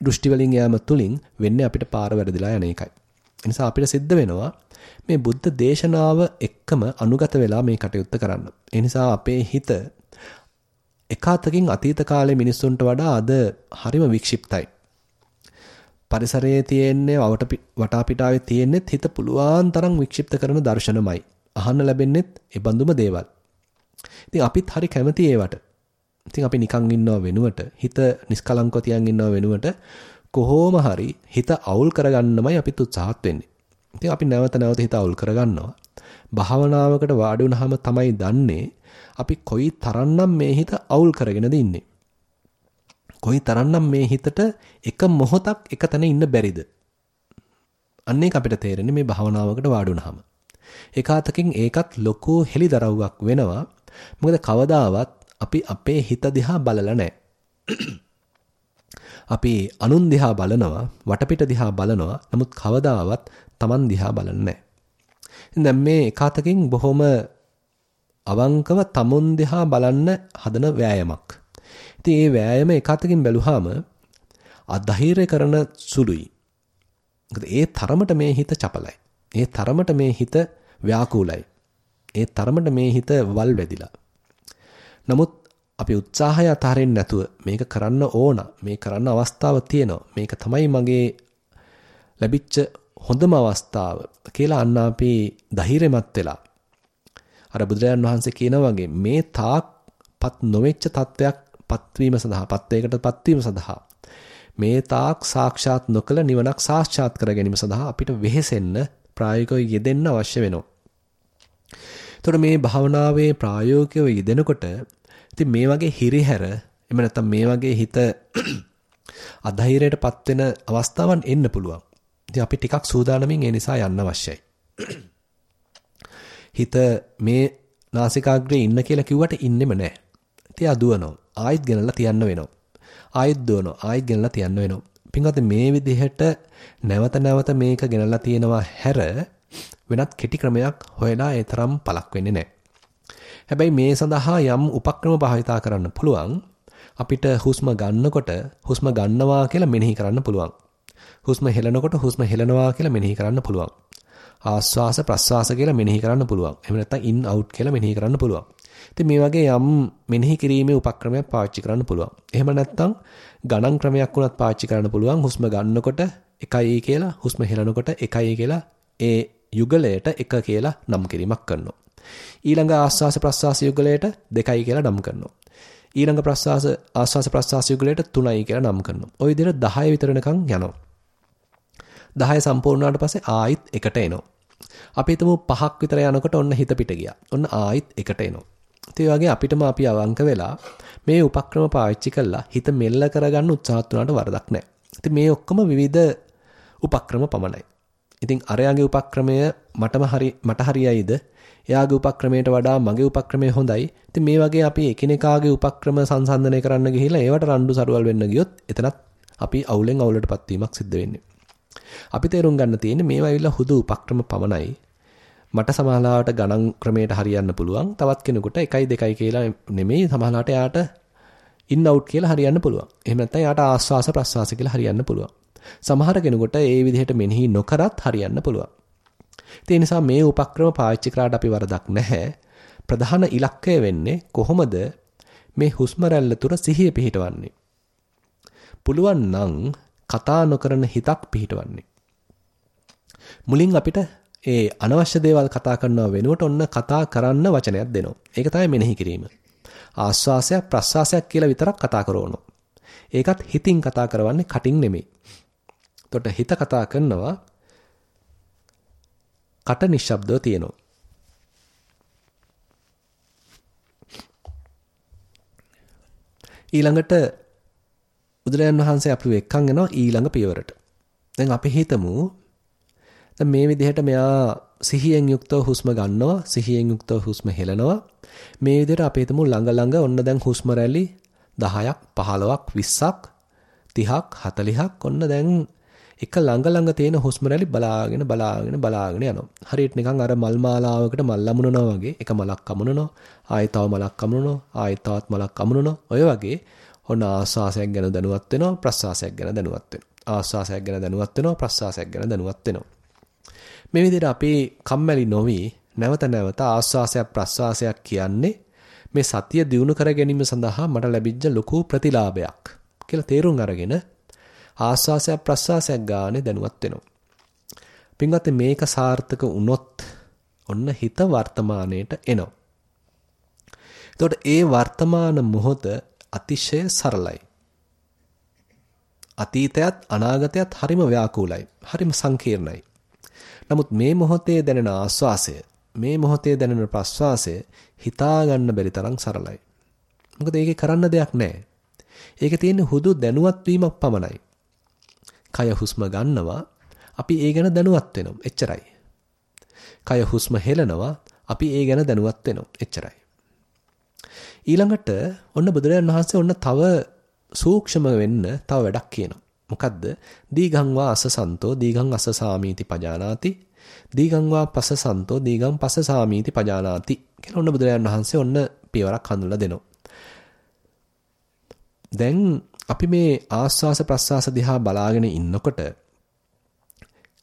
Speaker 1: දෘෂ්ටි වලින් යාම තුලින් වෙන්නේ අපිට පාර වැරදිලා යන එකයි. ඒ නිසා අපිට සිද්ධ වෙනවා මේ බුද්ධ දේශනාව එක්කම අනුගත වෙලා මේ කටයුත්ත කරන්න. ඒ නිසා අපේ හිත එකාතකින් අතීත කාලේ මිනිස්සුන්ට වඩා අද හරිම වික්ෂිප්තයි. පරිසරයේ තියෙන්නේ වටා පිටාවේ තියෙන්නේ හිත පුළුවන් තරම් වික්ෂිප්ත කරන දර්ශනමයි. අහන්න ලැබෙන්නේත් ඒ බඳුම දේවල්. ඉතින් අපිත් හරි කැමති ඒවට. ඉතින් අපි නිකන් ඉන්නව වෙනුවට හිත නිස්කලංකව තියන් ඉන්නව වෙනුවට කොහොම හරි හිත අවුල් කරගන්නමයි අපිත් උත්සාහත් වෙන්නේ. ඉතින් අපි නැවත නැවත හිත අවුල් කරගන්නවා. භාවනාවකට වාඩි වුණාම තමයි දන්නේ අපි කොයි තරම්නම් මේ හිත අවුල් කරගෙනද ඉන්නේ. කොයි තරම්නම් මේ හිතට එක මොහොතක් එක තැන ඉන්න බැරිද? අන්න ඒක අපිට තේරෙන්නේ මේ භාවනාවකට වාඩි වුණාම. ඒකාතකින් ඒකත් ලොකු හෙලිදරව්වක් වෙනවා. මොකද කවදාවත් අපි අපේ හිත දිහා බලලා නැහැ. අපි අනුන් දිහා බලනවා, වටපිට දිහා බලනවා. නමුත් කවදාවත් Taman දිහා බලන්නේ නැහැ. දැන් මේ එකාතකින් බොහොම අවංකව tamun දිහා බලන්න හදන වෑයමක්. ඉතින් මේ වෑයම එකාතකින් බැලුවාම අධෛර්ය කරන සුළුයි. මොකද ඒ තරමට මේ හිත චපලයි. ඒ තරමට මේ හිත ව්‍යාකූලයි. ඒ තරමට මේ හිත වල් වැදිලා. නමුත් අපි උත්සාහය අතහරින්න නැතුව මේක කරන්න ඕන මේ කරන්න අවස්ථාව තියෙනවා මේක තමයි මගේ ලැබිච්ච හොඳම අවස්ථාව කියලා අන්න අපි ධෛර්යමත් වෙලා අර බුදුරජාන් වහන්සේ කියන වගේ මේ තාක්පත් නොවෙච්ච තත්වයක් පත්වීම සඳහා පත්වයකට පත්වීම සඳහා මේ තාක් සාක්ෂාත් නොකළ නිවනක් සාක්ෂාත් කර ගැනීම සඳහා අපිට වෙහෙසෙන්න ප්‍රායෝගිකව යෙදෙන්න අවශ්‍ය වෙනවා. එතකොට මේ භාවනාවේ ප්‍රායෝගිකව යෙදෙනකොට ඉතින් මේ වගේ හිරිහැර එහෙම නැත්නම් මේ වගේ හිත අධෛර්යයටපත් වෙන අවස්ථාවන් එන්න පුළුවන්. ඉතින් අපි ටිකක් සූදානමින් ඒ නිසා යන්න අවශ්‍යයි. හිත මේ නාසිකාග්‍රේ ඉන්න කියලා කිව්වට ඉන්නෙම නැහැ. ඉතින් ආ දුවනවා. ආයෙත් ගෙනල්ලා තියන්න වෙනවා. ආයෙත් දුවනවා. ආයෙත් ගෙනල්ලා තියන්න වෙනවා. පින්වත් මේ විදිහට නැවත නැවත මේක ගෙනල්ලා තියෙනවා හැර වෙනත් කෙටි ක්‍රමයක් හොයලා ඒ තරම් පළක් වෙන්නේ නැහැ. හැබැයි මේ සඳහා යම් උපක්‍රම භාවිතා කරන්න පුළුවන්. අපිට හුස්ම ගන්නකොට හුස්ම ගන්නවා කියලා මෙනෙහි කරන්න පුළුවන්. හුස්ම හෙලනකොට හුස්ම හෙලනවා කියලා මෙනෙහි කරන්න පුළුවන්. ආස්වාස ප්‍රස්වාස කියලා මෙනෙහි කරන්න පුළුවන්. එහෙම නැත්නම් ඉන් අවුට් කියලා මෙනෙහි කරන්න පුළුවන්. ඉතින් මේ වගේ යම් මෙනෙහි කිරීමේ උපක්‍රමයක් පාවිච්චි කරන්න පුළුවන්. එහෙම නැත්නම් ගණන් ක්‍රමයක් උනත් පාවිච්චි කරන්න පුළුවන්. හුස්ම ගන්නකොට 1යි කියලා හුස්ම හෙලනකොට 1යි කියලා ඒ යුගලයට 1 කියලා නම් කිරීමක් කරනවා. ඊළඟ ආස්වාස ප්‍රස්වාස යුගලයට 2යි කියලා නම් කරනවා. ඊළඟ ප්‍රස්වාස ආස්වාස ප්‍රස්වාස යුගලයට 3යි කියලා නම් කරනවා. ওই විදිහට 10 විතර යනකම් යනවා. 10 සම්පූර්ණ වුණාට පස්සේ ආයිත් එකට එනවා. අපි හිතමු 5ක් විතර යනකොට ඔන්න හිත පිට ගියා. ඔන්න ආයිත් එකට එනවා. ඒ වගේ අපිටම අපි අවංක වෙලා මේ උපක්‍රම පාවිච්චි කළා හිත මෙල්ල කරගන්න උත්සාහත් වුණාට වරදක් නැහැ. ඉතින් මේ ඔක්කොම විවිධ උපක්‍රම පමණයි. ඉතින් අරයාගේ උපක්‍රමය මටම හරි මට හරියයිද? එයාගේ උපක්‍රමයට වඩා මගේ උපක්‍රමය හොඳයි. ඉතින් මේ වගේ අපි එකිනෙකාගේ උපක්‍රම සංසන්දනය කරන්න ගිහිල්ලා ඒවට රණ්ඩු සරුවල් වෙන්න ගියොත් එතනත් අපි අවුලෙන් අවුලටපත් වීමක් සිද්ධ වෙන්නේ. අපි තේරුම් ගන්න තියෙන්නේ මේවා ඇවිල්ලා හුදු උපක්‍රම පමණයි. මට සමහරවිට ගණන් ක්‍රමයට හරියන්න පුළුවන්. තවත් කෙනෙකුට 1යි 2යි කියලා නෙමෙයි සමහරවිට එයාට ඉන් අවුට් කියලා හරියන්න පුළුවන්. එහෙම නැත්නම් එයාට ආස්වාස ප්‍රස්වාස කියලා හරියන්න පුළුවන්. සමහර කෙනෙකුට ඒ විදිහට මෙනෙහි නොකරත් හරියන්න පුළුවන්. ඒ නිසා මේ උපක්‍රම පාවිච්චි කරාට අපි වරදක් නැහැ. ප්‍රධාන ඉලක්කය වෙන්නේ කොහොමද මේ හුස්ම රැල්ල තුර සිහිය පිහිටවන්නේ. පුළුවන් නම් කතා නොකරන හිතක් පිහිටවන්නේ. මුලින් අපිට ඒ අනවශ්‍ය දේවල් කතා කරනව වෙනුවට ඔන්න කතා කරන්න වචනයක් දෙනවා. ඒක තමයි මෙනෙහි කිරීම. ආස්වාසයක් ප්‍රස්වාසයක් කියලා විතරක් කතා කරනවා. ඒකත් හිතින් කතා කරවන්නේ කටින් නෙමෙයි. එතකොට හිත කතා කරනවා කට නිශ්ශබ්දව තියෙනවා. ඊළඟට බුදුරජාන් වහන්සේ අපිව එක්කන් යනවා ඊළඟ පියවරට. දැන් අපි හිතමු දැන් මේ විදිහට මෙයා සිහියෙන් යුක්තව හුස්ම ගන්නවා සිහියෙන් යුක්තව හුස්ම හෙලනවා මේ විදිහට අපි හිතමු ළඟ ළඟ ඔන්න දැන් හුස්ම රැලි 10ක් 15ක් 20ක් 30ක් 40ක් ඔන්න දැන් එක ළඟ ළඟ තියෙන හුස්ම රැලි බලාගෙන බලාගෙන බලාගෙන යනවා. හරියට නිකන් අර මල් මාලාවකට මල් ලමුනනවා වගේ එක මලක් අමුනනවා, ආයෙ තව මලක් අමුනනවා, ආයෙ තවත් මලක් අමුනනවා. ඔය වගේ ඔන්න ආස්වාසයක් ගැන දැනුවත් වෙනවා, ප්‍රස්වාසයක් ගැන දැනුවත් වෙනවා. ආස්වාසයක් ගැන දැනුවත් වෙනවා, ප්‍රස්වාසයක් ගැන දැනුවත් වෙනවා. මේ විදිහට අපි කම්මැලි නොවි නැවත නැවත ආස්වාසයක් ප්‍රස්වාසයක් කියන්නේ මේ සතිය දිනු කර ගැනීම සඳහා මට ලැබිච්ච ලොකු ප්‍රතිලාභයක් කියලා තේරුම් අරගෙන ආස්වාසයක් ප්‍රස්වාසයක් ගානේ දැනුවත් වෙනවා. පින්වත් මේක සාර්ථක වුණොත් ඔන්න හිත වර්තමානයට එනවා. එතකොට ඒ වර්තමාන මොහොත අතිශය සරලයි. අතීතයත් අනාගතයත් හරිම ව්‍යාකූලයි. හරිම සංකීර්ණයි. නමුත් මේ මොහොතේ දැනෙන ආස්වාසය, මේ මොහොතේ දැනෙන ප්‍රස්වාසය හිතා ගන්න බැරි තරම් සරලයි. මොකද ඒකේ කරන්න දෙයක් නැහැ. ඒකේ තියෙන හුදු දැනුවත් වීමක් පමණයි. කය හුස්ම ගන්නවා අපි ඒ ගැන දැනුවත් වෙනවා. එච්චරයි. කය හුස්ම හෙලනවා අපි ඒ ගැන දැනුවත් වෙනවා. එච්චරයි. ඊළඟට ඔන්න බුදුරජාණන් වහන්සේ ඔන්න තව සූක්ෂම වෙන්න තව වැඩක් කියනවා. මොකද්ද? දීඝං වා අසසන්තෝ දීඝං අසසාමීති පජානාති. දීඝං වා පසසන්තෝ දීඝං පසසාමීති පජානාති. කියලා ඔන්න බුදුරජාණන් වහන්සේ ඔන්න පියවරක් හඳුන්ලා දෙනවා. දැන් අපි මේ ආස්වාස ප්‍රස්වාස දිහා බලාගෙන ඉන්නකොට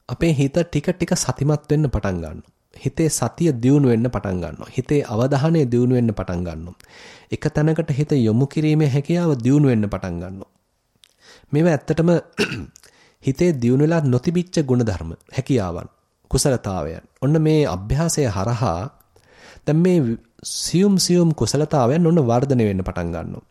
Speaker 1: අපේ හිත ටික ටික සතිමත් වෙන්න පටන් ගන්නවා. හිතේ සතිය දියුණු වෙන්න පටන් ගන්නවා. හිතේ අවධානය දියුණු වෙන්න පටන් ගන්නවා. එක තැනකට හිත යොමු කිරීමේ හැකියාව දියුණු වෙන්න පටන් ගන්නවා. මේවා ඇත්තටම හිතේ දියුණු වෙලා නොතිබිච්ච ගුණධර්ම, හැකියාවන්, කුසලතාවයන්. ඔන්න මේ අභ්‍යාසය හරහා දැන් මේ සියුම් සියුම් කුසලතාවයන් ඔන්න වර්ධනය වෙන්න පටන් ගන්නවා.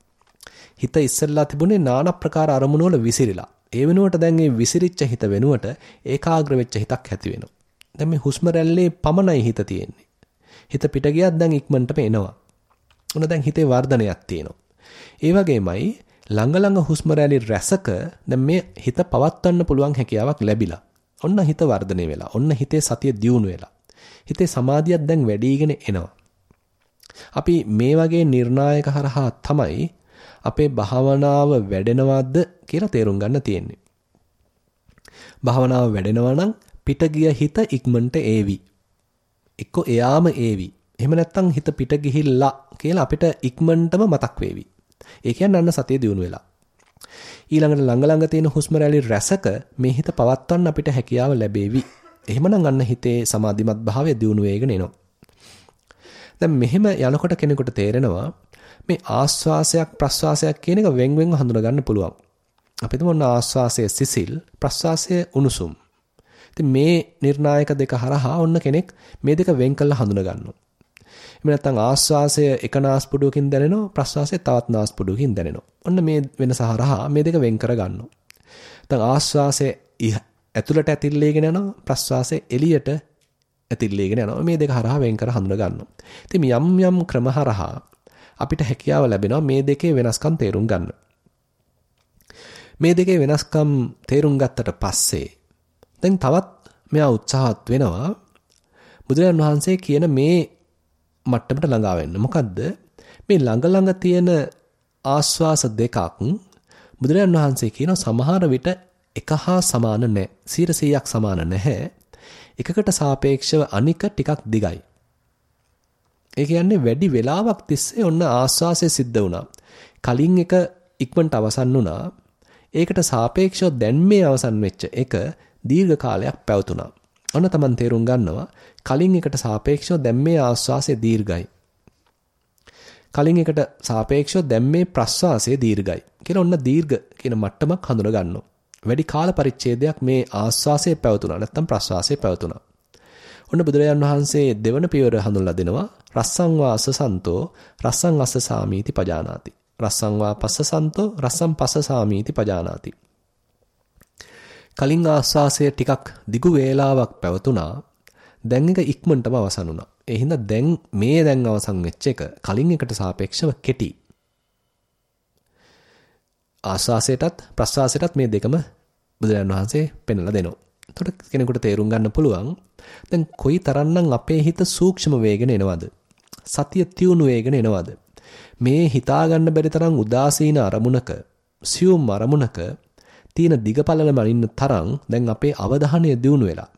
Speaker 1: හිත ඉස්සෙල්ලා තිබුණේ নানা ප්‍රකාර අරමුණු වල විසිරිලා. ඒ වෙනුවට දැන් මේ විසිරිච්ච හිත වෙනුවට ඒකාග්‍ර වෙච්ච හිතක් ඇති වෙනවා. දැන් මේ හුස්ම රැල්ලේ පමණයි හිත තියෙන්නේ. හිත පිට ගියත් දැන් ඉක්මනටම එනවා. උන දැන් හිතේ වර්ධනයක් තියෙනවා. ඒ වගේමයි ළඟ ළඟ හුස්ම රැලි රැසක දැන් මේ හිත පවත්වන්න පුළුවන් හැකියාවක් ලැබිලා. ඔන්න හිත වර්ධනය වෙලා. ඔන්න හිතේ සතිය දියුණු වෙලා. හිතේ සමාධියක් දැන් වැඩිගෙන එනවා. අපි මේ වගේ නිර්ණායක හරහා තමයි අපේ භාවනාව වැඩෙනවද කියලා තේරුම් ගන්න තියෙන්නේ. භාවනාව වැඩෙනවා නම් පිට ගිය හිත ඉක්මනට ඒවි. එක්ක එයාම ඒවි. එහෙම නැත්නම් හිත පිට ගිහිල්ලා කියලා අපිට ඉක්මනටම මතක් වේවි. ඒ කියන්නේ අන්න සතිය දිනු වෙලා. ඊළඟට ළඟ ළඟ තියෙන හුස්ම රැලි රැසක මේ හිත පවත්වන්න අපිට හැකියාව ලැබේවි. එහෙමනම් අන්න හිතේ සමාධිමත් භාවය දිනු වේගෙන එනවා. දැන් මෙහෙම යනකොට කෙනෙකුට තේරෙනවා මේ ආස්වාසයක් ප්‍රස්වාසයක් කියන එක වෙන් වෙන්ව හඳුනා ගන්න පුළුවන්. අපි හිතමු ඔන්න ආස්වාසය සිසිල් ප්‍රස්වාසය උණුසුම්. ඉතින් මේ නිර්ණායක දෙක හරහා ඔන්න කෙනෙක් මේ දෙක වෙන් කළා හඳුනා ගන්නවා. එහෙම නැත්නම් ආස්වාසය එක නාස්පුඩුවකින් දැනෙනවා ප්‍රස්වාසය තවත් නාස්පුඩුවකින් දැනෙනවා. ඔන්න මේ වෙනස හරහා මේ දෙක වෙන් කර ගන්නවා. නැත්නම් ආස්වාසය ඇතුළට ඇතිල්ලේගෙන යනවා ප්‍රස්වාසය එළියට ඇතිල්ලේගෙන යනවා. මේ දෙක හරහා වෙන් කර හඳුනා ගන්නවා. ඉතින් යම් යම් ක්‍රම හරහා අපිට හැකියාව ලැබෙනවා මේ දෙකේ වෙනස්කම් තේරුම් ගන්න. මේ දෙකේ වෙනස්කම් තේරුම් ගත්තට පස්සේ දැන් තවත් මෙයා උත්සාහත් වෙනවා බුදුරජාන් වහන්සේ කියන මේ මට්ටමට ළඟා වෙන්න. මොකද්ද? මේ ළඟ ළඟ තියෙන ආස්වාස දෙකක් බුදුරජාන් වහන්සේ කියන සමහර විට එක හා සමාන නැහැ. 100%ක් සමාන නැහැ. එකකට සාපේක්ෂව අනික ටිකක් දිගයි. ඒ කියන්නේ වැඩි වෙලාවක් තිස්සේ ඔන්න ආස්වාසය සිද්ධ වුණා. කලින් එක ඉක්මනට අවසන් වුණා. ඒකට සාපේක්ෂව දැන් මේ අවසන් වෙච්ච එක දීර්ඝ කාලයක් පැවතුණා. ඔන්න Taman තේරුම් ගන්නවා කලින් එකට සාපේක්ෂව දැන් මේ ආස්වාසය දීර්ඝයි. කලින් එකට සාපේක්ෂව දැන් මේ ප්‍රස්වාසය දීර්ඝයි. කියලා ඔන්න දීර්ඝ කියන මට්ටමක් හඳුන ගන්නවා. වැඩි කාල පරිච්ඡේදයක් මේ ආස්වාසය පැවතුණා නැත්නම් ප්‍රස්වාසය පැවතුණා. ඔන්න බුදුරජාන් වහන්සේ දෙවන පියවර හඳුන්ලා දෙනවා රස්සං වාස සන්තෝ රස්සං අස්ස සාමීති පජානාති. රස්සං වා පස්ස සන්තෝ රස්සං පස්ස සාමීති පජානාති. කලින් ආස්වාසය ටිකක් දිගු වේලාවක් පැවතුණා. දැන් එක ඉක්මනටම අවසන් වුණා. ඒ හින්දා දැන් මේ දැන් අවසන් වෙච්ච එක කලින් එකට සාපේක්ෂව කෙටි. ආස්වාසයටත් ප්‍රස්වාසයටත් මේ දෙකම බුදුරජාණන් වහන්සේ පෙන්වලා දෙනවා. එතකොට කෙනෙකුට තේරුම් ගන්න පුළුවන් දැන් කොයි තරම්නම් අපේ හිත සූක්ෂම වේගෙන එනවද? සතිය තියුණු වේගෙන එනවද? මේ හිතා ගන්න බැරි තරම් උදාසීන අරමුණක, සියුම් අරමුණක තියෙන දිගපළල මනින්න තරම් දැන් අපේ අවධානය දියුණු වෙලා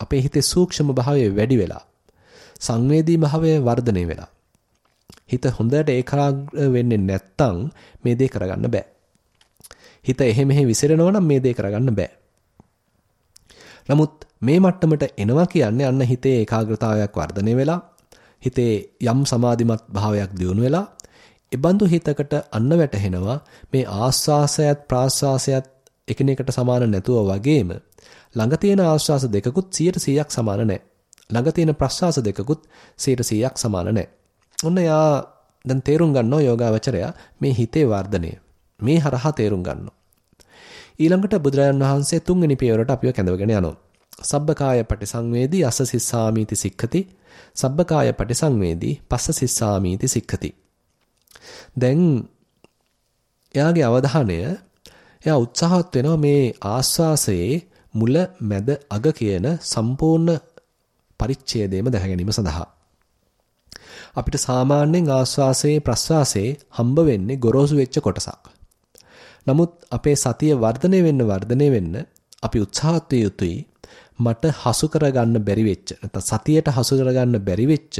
Speaker 1: අපේ හිතේ සූක්ෂම භාවය වැඩි වෙලා සංවේදී භාවය වර්ධනය වෙලා හිත හොඳට ඒකාග්‍ර වෙන්නේ නැත්තම් මේ දේ කරගන්න බෑ. හිත එහෙ මෙහෙ විසිරෙනවා නම් මේ දේ කරගන්න බෑ. නමුත් මේ මට්ටමට එනවා කියන්නේ අන්න හිතේ ඒකාග්‍රතාවයක් වර්ධනය වෙලා හිතේ යම් සමාධිමත් භාවයක් දියුණු වෙලා ඉබඳු හිතකට අන්න වැටහෙනවා මේ ආස්වාසයත් ප්‍රාස්වාසයත් එකිනෙකට සමාන නැතුව වගේම ළඟ තියෙන ආස්වාස දෙකකුත් 100%ක් සමාන නැහැ. ළඟ තියෙන ප්‍රස්වාස දෙකකුත් 100%ක් සමාන නැහැ. ඔන්න යා දැන් තේරුම් ගන්නවා යෝගාවචරය මේ හිතේ වර්ධනය. මේ හරහා තේරුම් ගන්නවා. ඊළඟට බුදුරජාන් වහන්සේ තුන්වෙනි පියවරට අපිව කැඳවගෙන යනවා. සබ්බකාය පටිසංවේදී අස්ස සිස්සාමීති සික්ඛති. සබ්බකාය පටිසංවේදී පස්ස සිස්සාමීති සික්ඛති. දැන් එයාගේ අවධානය එයා උත්සාහවත් වෙනවා මේ ආස්වාසයේ මුල මැද අග කියන සම්පූර්ණ පරිච්ඡේදයම දැක ගැනීම සඳහා අපිට සාමාන්‍යයෙන් ආස්වාසයේ ප්‍රස්වාසයේ හම්බ වෙන්නේ ගොරෝසු වෙච්ච කොටසක්. නමුත් අපේ සතිය වර්ධනය වෙන්න වර්ධනය වෙන්න අපි උත්සාහත් යුතුයි මට හසු කරගන්න බැරි වෙච්ච නැත්නම් සතියට හසු කරගන්න බැරි වෙච්ච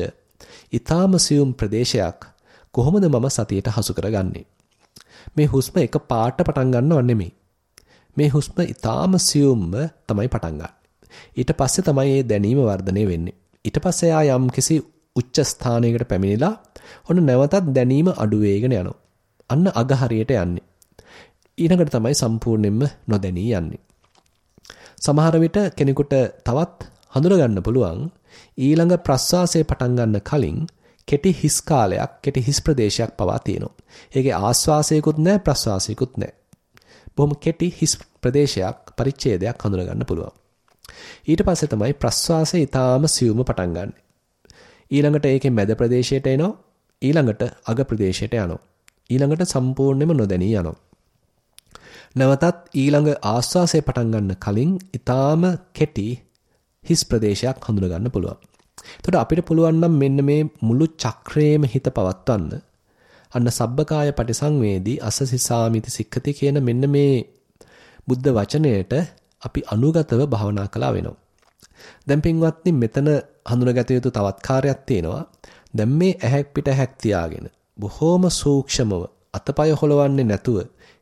Speaker 1: ඊ타ම සියුම් ප්‍රදේශයක් කොහොමද මම සතියට හසු කරගන්නේ? මේ හුස්ම එක පාට පටන් ගන්නව නෙමෙයි. මේ හුස්ම ඊටාම සියුම්ම තමයි පටන් ගන්න. ඊට පස්සේ තමයි මේ දැනීම වර්ධනය වෙන්නේ. ඊට පස්සේ ආ යම් කිසි උච්ච ස්ථානයකට පැමිණිලා ඔන්න නැවතත් දැනීම අඩු වෙගෙන යනවා. අන්න අග හරියට යන්නේ. ඊළඟට තමයි සම්පූර්ණයෙන්ම නොදැනී යන්නේ. සමහර විට කෙනෙකුට තවත් හඳුනගන්න පුළුවන් ඊළඟ ප්‍රස්වාසය පටන් ගන්න කලින් කෙටි හිස් කාලයක් කෙටි හිස් ප්‍රදේශයක් පවා තියෙනවා. ඒකේ ආස්වාසයකුත් නැහැ ප්‍රස්වාසයකුත් නැහැ. බොහොම කෙටි හිස් ප්‍රදේශයක් පරිච්ඡේදයක් හඳුනා ගන්න පුළුවන්. ඊට පස්සේ තමයි ප්‍රස්වාසය ඊටාම සියුම පටන් ගන්න. ඊළඟට ඒකේ මැද ප්‍රදේශයට එනවා. ඊළඟට අග ප්‍රදේශයට යනවා. ඊළඟට සම්පූර්ණයෙන්ම නොදැනී යනවා. නැවතත් ඊළඟ ආස්වාසය පටන් ගන්න කලින් ඊටාම කෙටි හිස් ප්‍රදේශයක් හඳුනා ගන්න පුළුවන්. එතකොට අපිට පුළුවන් නම් මෙන්න මේ මුළු චක්‍රයේම හිත පවත්වන්න අන්න සබ්බකාය පටිසංවේදී අසසිසාමිති සික්ඛති කියන මෙන්න මේ බුද්ධ වචනයට අපි අනුගතව භවනා කළා වෙනවා. දැන් පින්වත්නි මෙතන හඳුනාගත යුතු තවත් කාර්යයක් තියෙනවා. දැන් මේ ඇහැක් පිට ඇහැක් තියාගෙන බොහොම සූක්ෂමව අතපය හොලවන්නේ නැතුව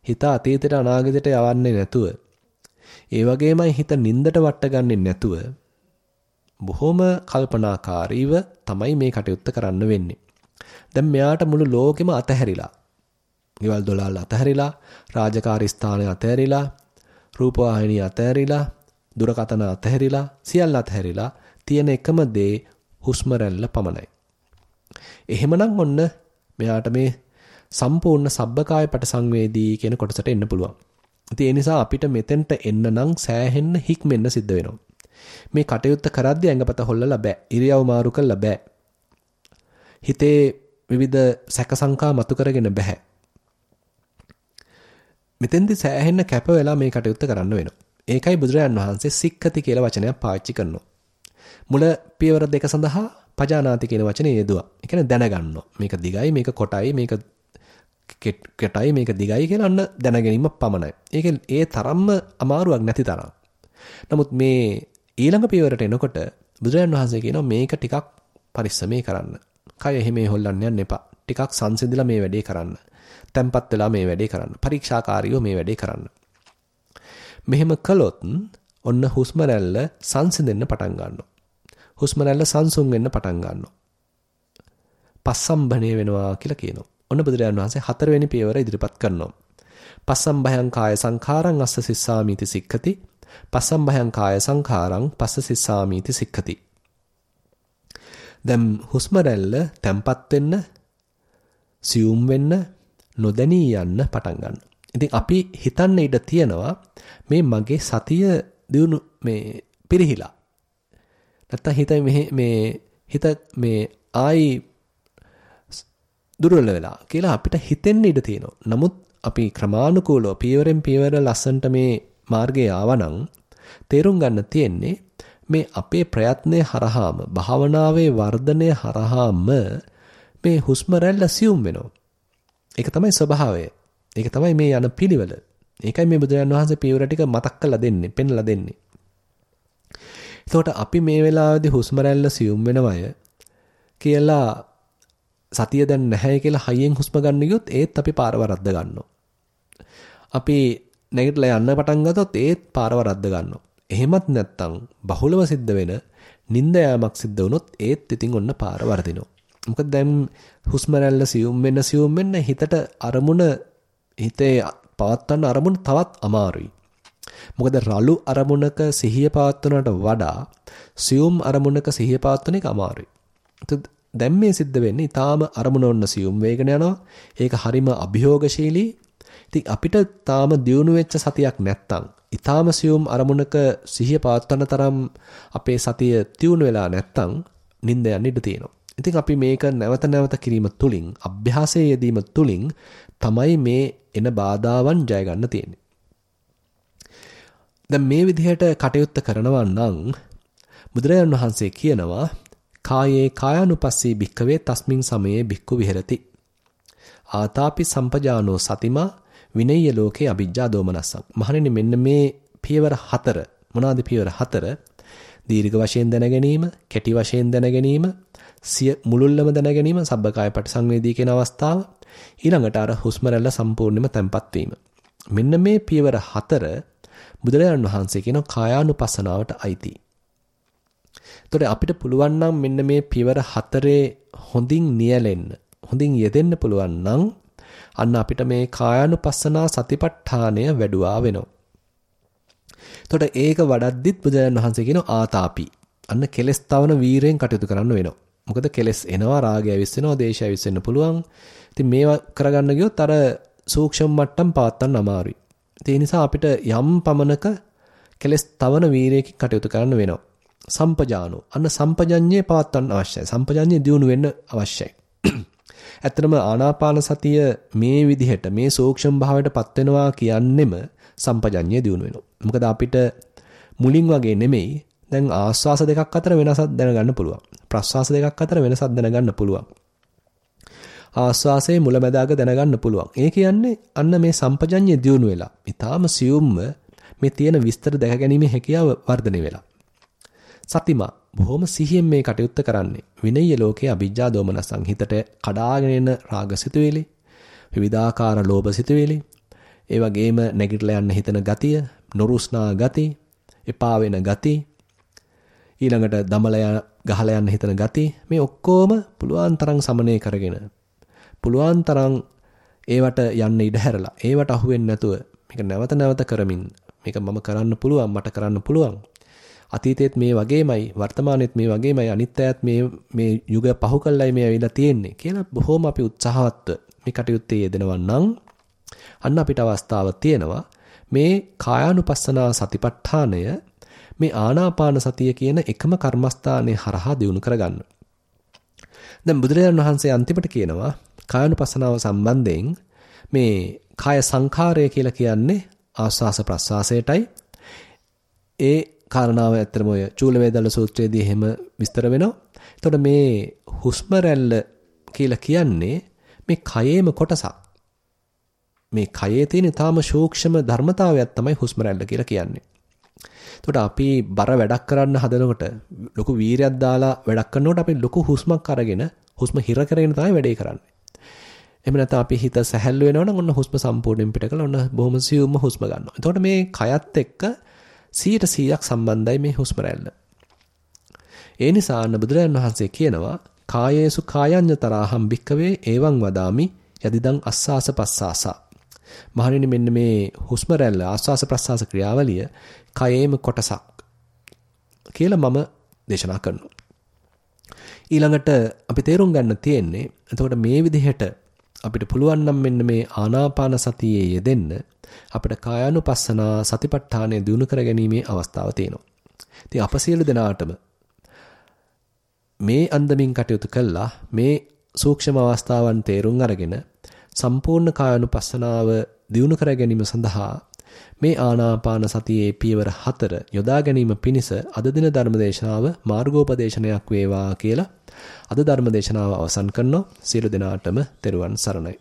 Speaker 1: හිත අතීතයට අනාගතයට යවන්නේ නැතුව ඒ වගේමයි හිත නින්දට වට්ටගන්නේ නැතුව බොහොම කල්පනාකාරීව තමයි මේ කටයුත්ත කරන්න වෙන්නේ. දැන් මෙයාට මුළු ලෝකෙම අතහැරිලා. ගෙවල් දොලාල් අතහැරිලා, රාජකාරී ස්ථාන අතහැරිලා, රූපවාහිනිය අතහැරිලා, දුරකථන අතහැරිලා, සියල්ල අතහැරිලා තියෙන එකම දේ හුස්ම රැල්ල පමණයි. එහෙමනම් ඔන්න මෙයාට මේ සම්පූර්ණ සබ්බකාය පටසංවේදී කියන කොටසට එන්න පුළුවන්. ඉතින් ඒ නිසා අපිට මෙතෙන්ට එන්න නම් සෑහෙන්න හික්මෙන්න සිද්ධ වෙනවා. මේ කටයුත්ත කරද්දී ඇඟපත හොල්ලලා බෑ. ඉරියව් මාරු කළා බෑ. හිතේ විවිධ සැක සංකා මතු කරගෙන බෑ. මෙතෙන්දි සෑහෙන්න කැප වෙලා මේ කටයුත්ත කරන්න වෙනවා. ඒකයි බුදුරජාන් වහන්සේ සික්කති කියලා වචනයක් පාවිච්චි කරනවා. මුල පියවර දෙක සඳහා පජානාති කියන වචනේ යෙදුවා. ඒ කියන්නේ දැනගන්නවා. මේක දිගයි, මේක කොටයි, මේක කෙටයි, මේක දිගයි කියලා අන්න දැනගැනීම පමණයි. ඒක ඒ තරම්ම අමාරුවක් නැති තරම්. නමුත් මේ ඊළඟ පියවරට එනකොට බුදුරජාන් වහන්සේ කියනවා මේක ටිකක් පරිස්සමේ කරන්න. කය එහෙම හොල්ලන්න යන්න එපා. ටිකක් සංසිඳිලා මේ වැඩේ කරන්න. තැම්පත් වෙලා මේ වැඩේ කරන්න. පරීක්ෂාකාරීව මේ වැඩේ කරන්න. මෙහෙම කළොත් ඔන්න හුස්ම රැල්ල සංසිඳෙන්න පටන් ගන්නවා. හුස්ම රැල්ල සංසුන් වෙන්න පටන් ගන්නවා. පස්සම්බණේ වෙනවා කියලා කියනවා. ඔන්න බුදුරජාණන් වහන්සේ හතරවෙනි පියවර ඉදිරිපත් කරනවා. පස්සම්බයං කාය සංඛාරං අස්ස සිස්සාමිති සික්ඛති. පස්සම්බයං කාය සංඛාරං පස්ස සිස්සාමිති සික්ඛති. දැන් හුස්ම රැල්ල තැම්පත් වෙන්න සියුම් වෙන්න නොදැනී යන්න පටන් ගන්නවා. ඉතින් අපි හිතන්න ඉඩ තියෙනවා මේ මගේ සතිය දිනු මේ පිරිහිලා. නැත්තම් හිත මේ හිත මේ ආයි දුර්වල වෙලා කියලා අපිට හිතෙන්න ඉඩ තියෙනවා. නමුත් අපි ක්‍රමානුකූලව පියවරෙන් පියවර ලස්සන්ට මේ මාර්ගයේ ආවනම් තේරුම් ගන්න තියෙන්නේ මේ අපේ ප්‍රයත්නයේ හරහාම භාවනාවේ වර්ධනය හරහාම මේ හුස්ම රැල්ල සියුම් වෙනවා. ඒක තමයි ස්වභාවය. ඒක තමයි මේ යන පිළිවෙල. ඒකයි මේ බුදුරජාණන් වහන්සේ පියවර ටික මතක් කරලා දෙන්නේ, පෙන්ලා දෙන්නේ. එතකොට අපි මේ වෙලාවේදී හුස්ම රැල්ල සියුම් වෙනවය කියලා සතිය දැන් නැහැ කියලා හයියෙන් හුස්ම ගන්න ගියොත් ඒත් අපි පාර වරද්ද ගන්නවා. අපි නැගිටලා යන්න පටන් ගත්තොත් ඒත් පාර වරද්ද ගන්නවා. එහෙමත් නැත්නම් බහුලව සිද්ධ වෙන නිින්ද යාමක් සිද්ධ වුණොත් ඒත් ඉතින් ඔන්න පාර වර්ධිනවා. මොකද දැන් හුස්ම රැල්ල සියුම් වෙන්න සියුම් වෙන්න හිතට අරමුණ හිතේ පවත්වන්න අරමුණ තවත් අමාරුයි. මොකද රළු අරමුණක සිහිය පවත්වනට වඩා සියුම් අරමුණක සිහිය පවත්වන එක අමාරුයි. දැන් මේ සිද්ධ වෙන්නේ ඊටාම අරමුණ ඔන්න සියුම් වේගන යනවා. ඒක හරිම අභියෝගශීලී. ඉතින් අපිට තාම දියුණු වෙච්ච සතියක් නැත්තම් ඊටාම සියුම් අරමුණක සිහිය පවත්වන තරම් අපේ සතිය තියුණු වෙලා නැත්තම් නිින්ද යන්න ඉඩ තියෙනවා. ඉතින් අපි මේක නැවත නැවත කිරීම තුලින් අභ්‍යාසයේ යෙදීම තුලින් තමයි මේ එන බාධාවන් ජය ගන්න තියෙන්නේ. දැන් මේ විදිහට කටයුත්ත කරනවා නම් බුදුරජාණන් වහන්සේ කියනවා කායේ කායानुපස්සී භික්කවේ තස්මින් සමයේ භික්ඛු විහෙරති. ආතාපි සම්පජානෝ සතිමා විනය්‍ය ලෝකේ අ비ජ්ජා දෝමනස්සං. මහණෙනි මෙන්න මේ පියවර හතර මොනවාද පියවර හතර? දීර්ඝ වශයෙන් දැන ගැනීම, කෙටි වශයෙන් දැන ගැනීම, සිය මුලුල්ලම දැන ගැනීම, සබ්බකාය පටිසංවේදී කියන අවස්ථාව. ඊළඟට අර හුස්ම රැල්ල සම්පූර්ණයෙන්ම තැම්පත් වීම. මෙන්න මේ පියවර හතර බුදුරජාණන් වහන්සේ කියන කායානුපස්සනාවට අයිති. එතකොට අපිට පුළුවන් නම් මෙන්න මේ පියවර හතරේ හොඳින් නියැලෙන්න, හොඳින් යෙදෙන්න පුළුවන් නම් අන්න අපිට මේ කායානුපස්සනා සතිපට්ඨානය වැඩුවා වෙනවා. එතකොට ඒක වඩද්දිත් බුදුරජාණන් වහන්සේ කියන ආතාපි. අන්න කෙලස් තවන වීරයෙන් කටයුතු කරන්න වෙනවා. මොකද කෙලස් එනවා, රාගය ඇවිස්සෙනවා, දේශය ඇවිස්සෙන්න පුළුවන්. ඉතින් මේවා කරගන්න ගියොත් අර සූක්ෂම මට්ටම් පවත්වන්න අමාරුයි. ඒ නිසා අපිට යම් පමණක කෙලස් තවන වීරයකින් කටයුතු කරන්න වෙනවා. සම්පජානෝ. අන්න සම්පජඤ්ඤේ පවත්වන්න අවශ්‍යයි. සම්පජඤ්ඤේ දියුණු වෙන්න අවශ්‍යයි. ඇත්තටම ආනාපාන සතිය මේ විදිහට මේ සූක්ෂම භාවයටපත් වෙනවා කියන්නෙම සම්පජඤ්ඤය දිනු වෙනවා. මොකද අපිට මුලින් වගේ නෙමෙයි දැන් ආස්වාස දෙකක් අතර වෙනසක් දැනගන්න පුළුවන්. ප්‍රශ්වාස දෙකක් අතර වෙනසක් දැනගන්න පුළුවන්. ආස්වාසයේ මුලැමැදාග දැනගන්න පුළුවන්. ඒ කියන්නේ අන්න මේ සම්පජඤ්ඤය දියුණු වෙලා. ඊටාම සියුම්ම මේ තියෙන විස්තර දැක ගැනීමේ හැකියාව වර්ධනය වෙලා. සතිමා බොහොම සිහියෙන් මේ කටයුත්ත කරන්නේ. විනය්‍ය ලෝකයේ අභිජ්ජා දෝමනසං හිතට කඩාගෙන එන රාගසිතුවිලි, විවිධාකාර ලෝභසිතුවිලි, ඒ වගේම නැගිටලා යන්න හිතන ගතිය, නොරුස්නා ගති, එපා වෙන ගති, ඊළඟට දමලා ගහලා යන්න හිතන ගති මේ ඔක්කොම පුළුවන් තරම් සමනය කරගෙන පුළුවන් තරම් ඒවට යන්න ඉඩ හැරලා ඒවට අහු වෙන්නේ නැතුව මේක නැවත නැවත කරමින් මේක මම කරන්න පුළුවන් මට කරන්න පුළුවන් අතීතයේත් මේ වගේමයි වර්තමානයේත් මේ වගේමයි අනිත්‍යයත් මේ මේ යුග පහු කළයි මේ ඇවිල්ලා තියෙන්නේ කියලා බොහොම අපි උත්සාහවත්ව මේ කටයුත්තේ යෙදෙනවා නම් අන්න අපිට අවස්ථාවක් තියෙනවා මේ කායානුපස්සනා සතිපට්ඨානය මේ ආනාපාන සතිය කියන එකම කර්මස්ථානයේ හරහා දියුණු කරගන්න. දැන් බුදුරජාණන් වහන්සේ අන්තිමට කියනවා කායानुපස්සනාව සම්බන්ධයෙන් මේ කාය සංඛාරය කියලා කියන්නේ ආස්වාස ප්‍රස්වාසයටයි ඒ කාරණාව ඇත්තටම ඔය චූල වේදල්ල සූත්‍රයේදී එහෙම විස්තර වෙනවා. එතකොට මේ හුස්ම රැල්ල කියලා කියන්නේ මේ කයේම කොටසක්. මේ කයේ තියෙන තාම සූක්ෂම ධර්මතාවයක් තමයි හුස්ම රැල්ල කියලා කියන්නේ. එතකොට අපි බර වැඩක් කරන්න හදනකොට ලොකු වීරයක් දාලා වැඩක් කරනකොට අපි ලොකු හුස්මක් අරගෙන හුස්ම හිර කරගෙන තමයි වැඩේ කරන්නේ. එහෙම නැත්නම් අපි හිත සැහැල්ලු වෙනවනම් ඔන්න හුස්ම සම්පූර්ණයෙන් පිට කරලා ඔන්න බොහොම සියුම්ම හුස්ම ගන්නවා. එතකොට මේ කයත් එක්ක 100%ක් සම්බන්ධයි මේ හුස්ම රැල්ල. ඒ නිසා අන්න බුදුරජාණන් වහන්සේ කියනවා කායේසු කායඤ්ඤතරාහම් භික්කවේ එවං වදාමි යදිදං අස්සාස පස්සාසා. මහණෙනි මෙන්න මේ හුස්ම රැල්ල ආස්වාස ප්‍රස්වාස ක්‍රියාවලිය කයේම කොටසක් කියලා මම දේශනා කරනවා. ඊළඟට අපි තේරුම් ගන්න තියෙන්නේ එතකොට මේ විදිහට අපිට පුළුවන් නම් මෙන්න මේ ආනාපාන සතියේ යෙදෙන්න අපිට කායානුපස්සනා සතිපට්ඨානය දිනු කර ගැනීමේ අවස්ථාව තියෙනවා. ඉතින් අප සියලු දෙනාටම මේ අන්දමින් කටයුතු කළා මේ සූක්ෂම අවස්ථාවන් තේරුම් අරගෙන සම්පූර්ණ කායානුපස්සනාව දිනු කර ගැනීම සඳහා මේ ආනාපාන සතියේ පියවර 4 යොදා ගැනීම පිණිස අද දින ධර්මදේශනාව මාර්ගෝපදේශනයක් වේවා කියලා අද ධර්මදේශනාව අවසන් කරනවා සියලු දෙනාටම තෙරුවන් සරණයි